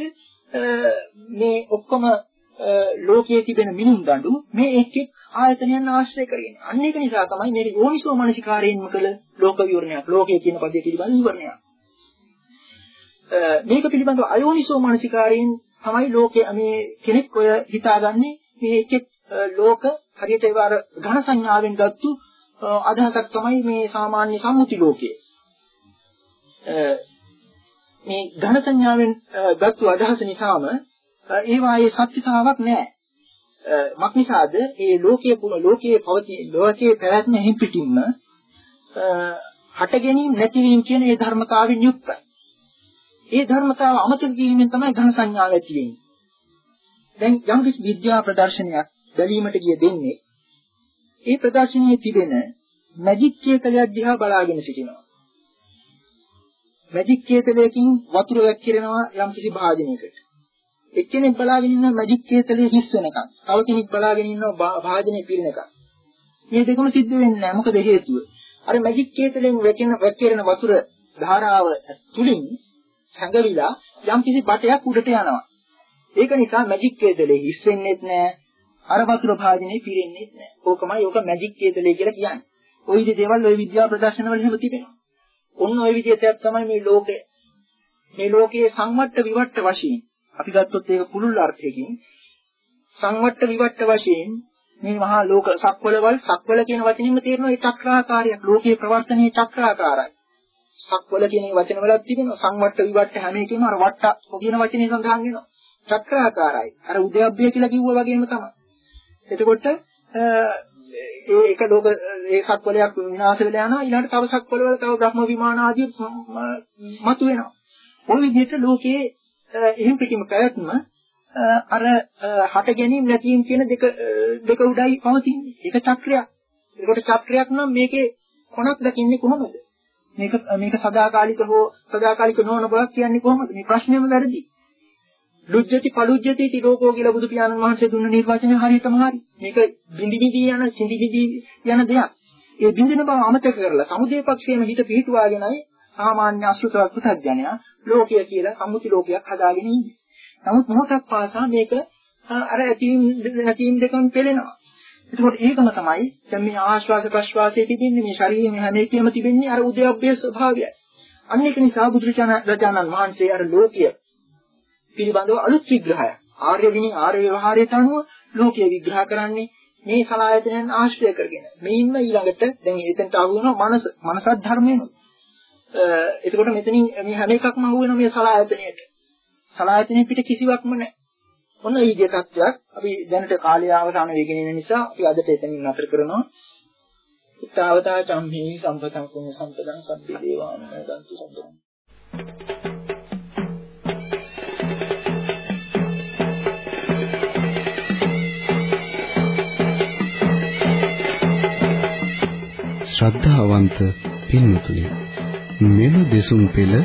මේ ඔක්කොම ලෝකයේ තිබෙන මිනුම් දඬු මේ එක් එක් ආයතනයන් ආශ්‍රය කරගෙන. අන්න ඒක නිසා තමයි මේ යෝනිසෝ මනසිකාරයෙන්ම කළ ලෝක විවරණයක්. ලෝකයේ කියන පදයේ පිළිබඳ විවරණයක්. මේක පිළිබඳව අයෝනිසෝ මනසිකාරයෙන් තමයි ලෝකයේ මේ කෙනෙක් ඔය හිතාගන්නේ මේ එක් එක් ලෝක හරියට ඒවා අර ඝන සංඥාවෙන් ගත්තු අදහසක් තමයි මේ සාමාන්‍ය සම්මුති ලෝකයේ. මේ ඝන සංඥාවෙන් ගත්තු අදහස නිසාම ඒ වායේ සත්‍යතාවක් නැහැ. මක්නිසාද ඒ ලෝකයේ ලෝකයේ පවතින ලෝකයේ පැවැත්ම හිම් පිටින්ම හට ගැනීම නැතිවීම කියන ඒ ධර්මතාවෙන් යුක්තයි. ඒ ධර්මතාව අමතක කිරීමෙන් තමයි ඝන සංඥාව ඇති වෙන්නේ. දැන් යම් කිසි විද්‍යා ප්‍රදර්ශනයක් බැලීමට ගිය දෙන්නේ ඒ ප්‍රදර්ශනයේ තිබෙන මැජික් කේතලයක් දිහා බලාගෙන සිටිනවා. මැජික් කේතලයකින් වතුර වැක්කිරෙනවා යම් කිසි භාජනයකට. එක්කෙනෙක් බලාගෙන ඉන්න මැජික් කේතලේ හිස් වෙනකන්. තව කෙනෙක් බලාගෙන ඉන්නවා භාජනයේ පිරෙනකන්. මේ දෙකම සිද්ධ වෙන්නේ නැහැ. මොකද හේතුව? අර මැජික් කේතලෙන් වැටෙන වැක්කිරෙන වතුර ධාරාව තුලින් හැඟවිලා යම් කිසි බටයක් උඩට යනවා. ඒක නිසා මැජික් කේතලේ හිස් වෙන්නේත් නැහැ. අර වතුර භාජනයේ පිරෙන්නේත් නැහැ. ඕකමයි ඕක මැජික් කේතලේ කියලා කියන්නේ. ওই විදිහේ දේවල් ওই විද්‍යා ප්‍රදර්ශනවල එහෙම තිබෙනවා. ඔන්න ওই විදිහට තමයි මේ ලෝකය. මේ ලෝකයේ සංවට්ට විවට්ට වශයෙන් අපි ගත්තොත් ඒක පුළුල් අර්ථයකින් සංවට්ට විවට්ට වශයෙන් මේ මහා ලෝක සක්වලවල් සක්වල කියන වචනින්ම තේරෙනවා ඒ චක්‍රාකාරයක් ලෝකයේ ප්‍රවර්තනයේ චක්‍රාකාරයි. සක්වල කියන වචන වලත් තිබෙනවා සංවට්ට විවට්ට හැම එකෙම අර වට්ට කියන වචනේ සඳහන් වෙනවා. චක්‍රාකාරයි. අර උදයබ්බය කියලා කිව්වා වගේම තමයි. එතකොට ඒ එක ලෝක ඒ සක්වලයක් විනාශ වෙලා යනවා ඊළඟට තව සක්වලවල තව බ්‍රහ්ම විමාන ආදී මතු වෙනවා. ওই විදිහට ලෝකයේ එහෙම් පිටිම පැවැත්ම අර හට ගැනීම නැතිවීම කියන දෙක දෙක උඩයි පවතින්නේ. ඒක චක්‍රයක්. ඒකට චක්‍රයක් නම් මේකේ කොනක් දකින්නේ කොහොමද? මේක මේක සදාකාලික හෝ සදාකාලික නොවන බවක් කියන්නේ කොහොමද? මේ ප්‍රශ්නේම වැරදි. ලුජ්ජති පලුජ්ජති තිලෝකෝ කියලා බුදු පියාණන් වහන්සේ දුන්න නිර්වචනය හරියටම හරි. මේක බිඳි බිඳි යන සිඳි බිඳි යන දෙයක්. ඒ බින්දින බව අමතක කරලා සමුදේ පක්ෂයේම හිත පිහිටුවාගෙනයි සාමාන්‍ය අසුතවත් පුතඥයා ලෝකය කියලා සම්මුති ලෝකයක් හදාගෙන ඉන්නේ. නමුත් මොහොතක් පාසා මේක අර ඇතීම් නැතිම් දෙකම පෙළෙනවා. එතකොට ඒකම තමයි දැන් මේ ආශ්වාස ප්‍රශ්වාසයේ තිබෙන්නේ මේ ශරීරයේ හැම එකෙම තිබෙන්නේ අර උදයබ්බේ ස්වභාවයයි. අන්න ඒක නිසා බුදුරජාණන් වහන්සේ අර ලෝකය පිළිබඳව අලුත් විග්‍රහයක් ආර්ය විනී ආර්ය ව්‍යවහාරයට අනුව ලෝකය විග්‍රහ කරන්නේ මේ සලායතනයන් ආශ්‍රය කරගෙන. මේින්ම ඊළඟට දැන් එතනට අහු වෙනවා මනස. මනසත් ධර්මයෙන්. එතකොට මෙතනින් මේ හැම එකක්ම අහු වෙනවා මේ සලායතනයට. සලායතනෙ පිට කිසිවක්ම නැහැ. ඔන්න ඒ විදිය තත්ත්වයක් අපි දැනට කාලය අවසන් වෙගෙන ඉන්න නිසා අපි අදට එතනින් නතර කරනවා. තාවතා චම්හි සම්පතං කුණ සම්පතං සබ්බේ දේවානුමෝදන්තු සම්පතං ශ්‍රද්ධාවන්ත පින්වතුනි මෙම දෙසුම් පෙළ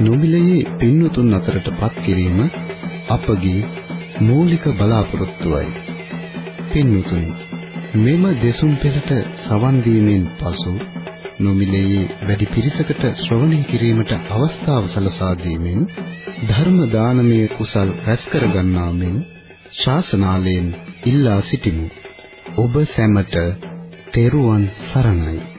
නොමිලයේ පින්වතුන් අතරටපත් කිරීම අපගේ මූලික බලාපොරොත්තුවයි. පින්වතුනි මෙම දෙසුම් පෙළට සවන් දීමෙන් පසු නොමිලයේ වැඩි පිරිසකට ශ්‍රවණය කිරීමට අවස්ථාව සලසා දීමෙන් ධර්ම දානමය කුසල් රැස් කර ගන්නා මෙන් ශාසනාලයෙන් ඉල්ලා සිටිමු. ඔබ සැමට තෙරුවන් සරණයි.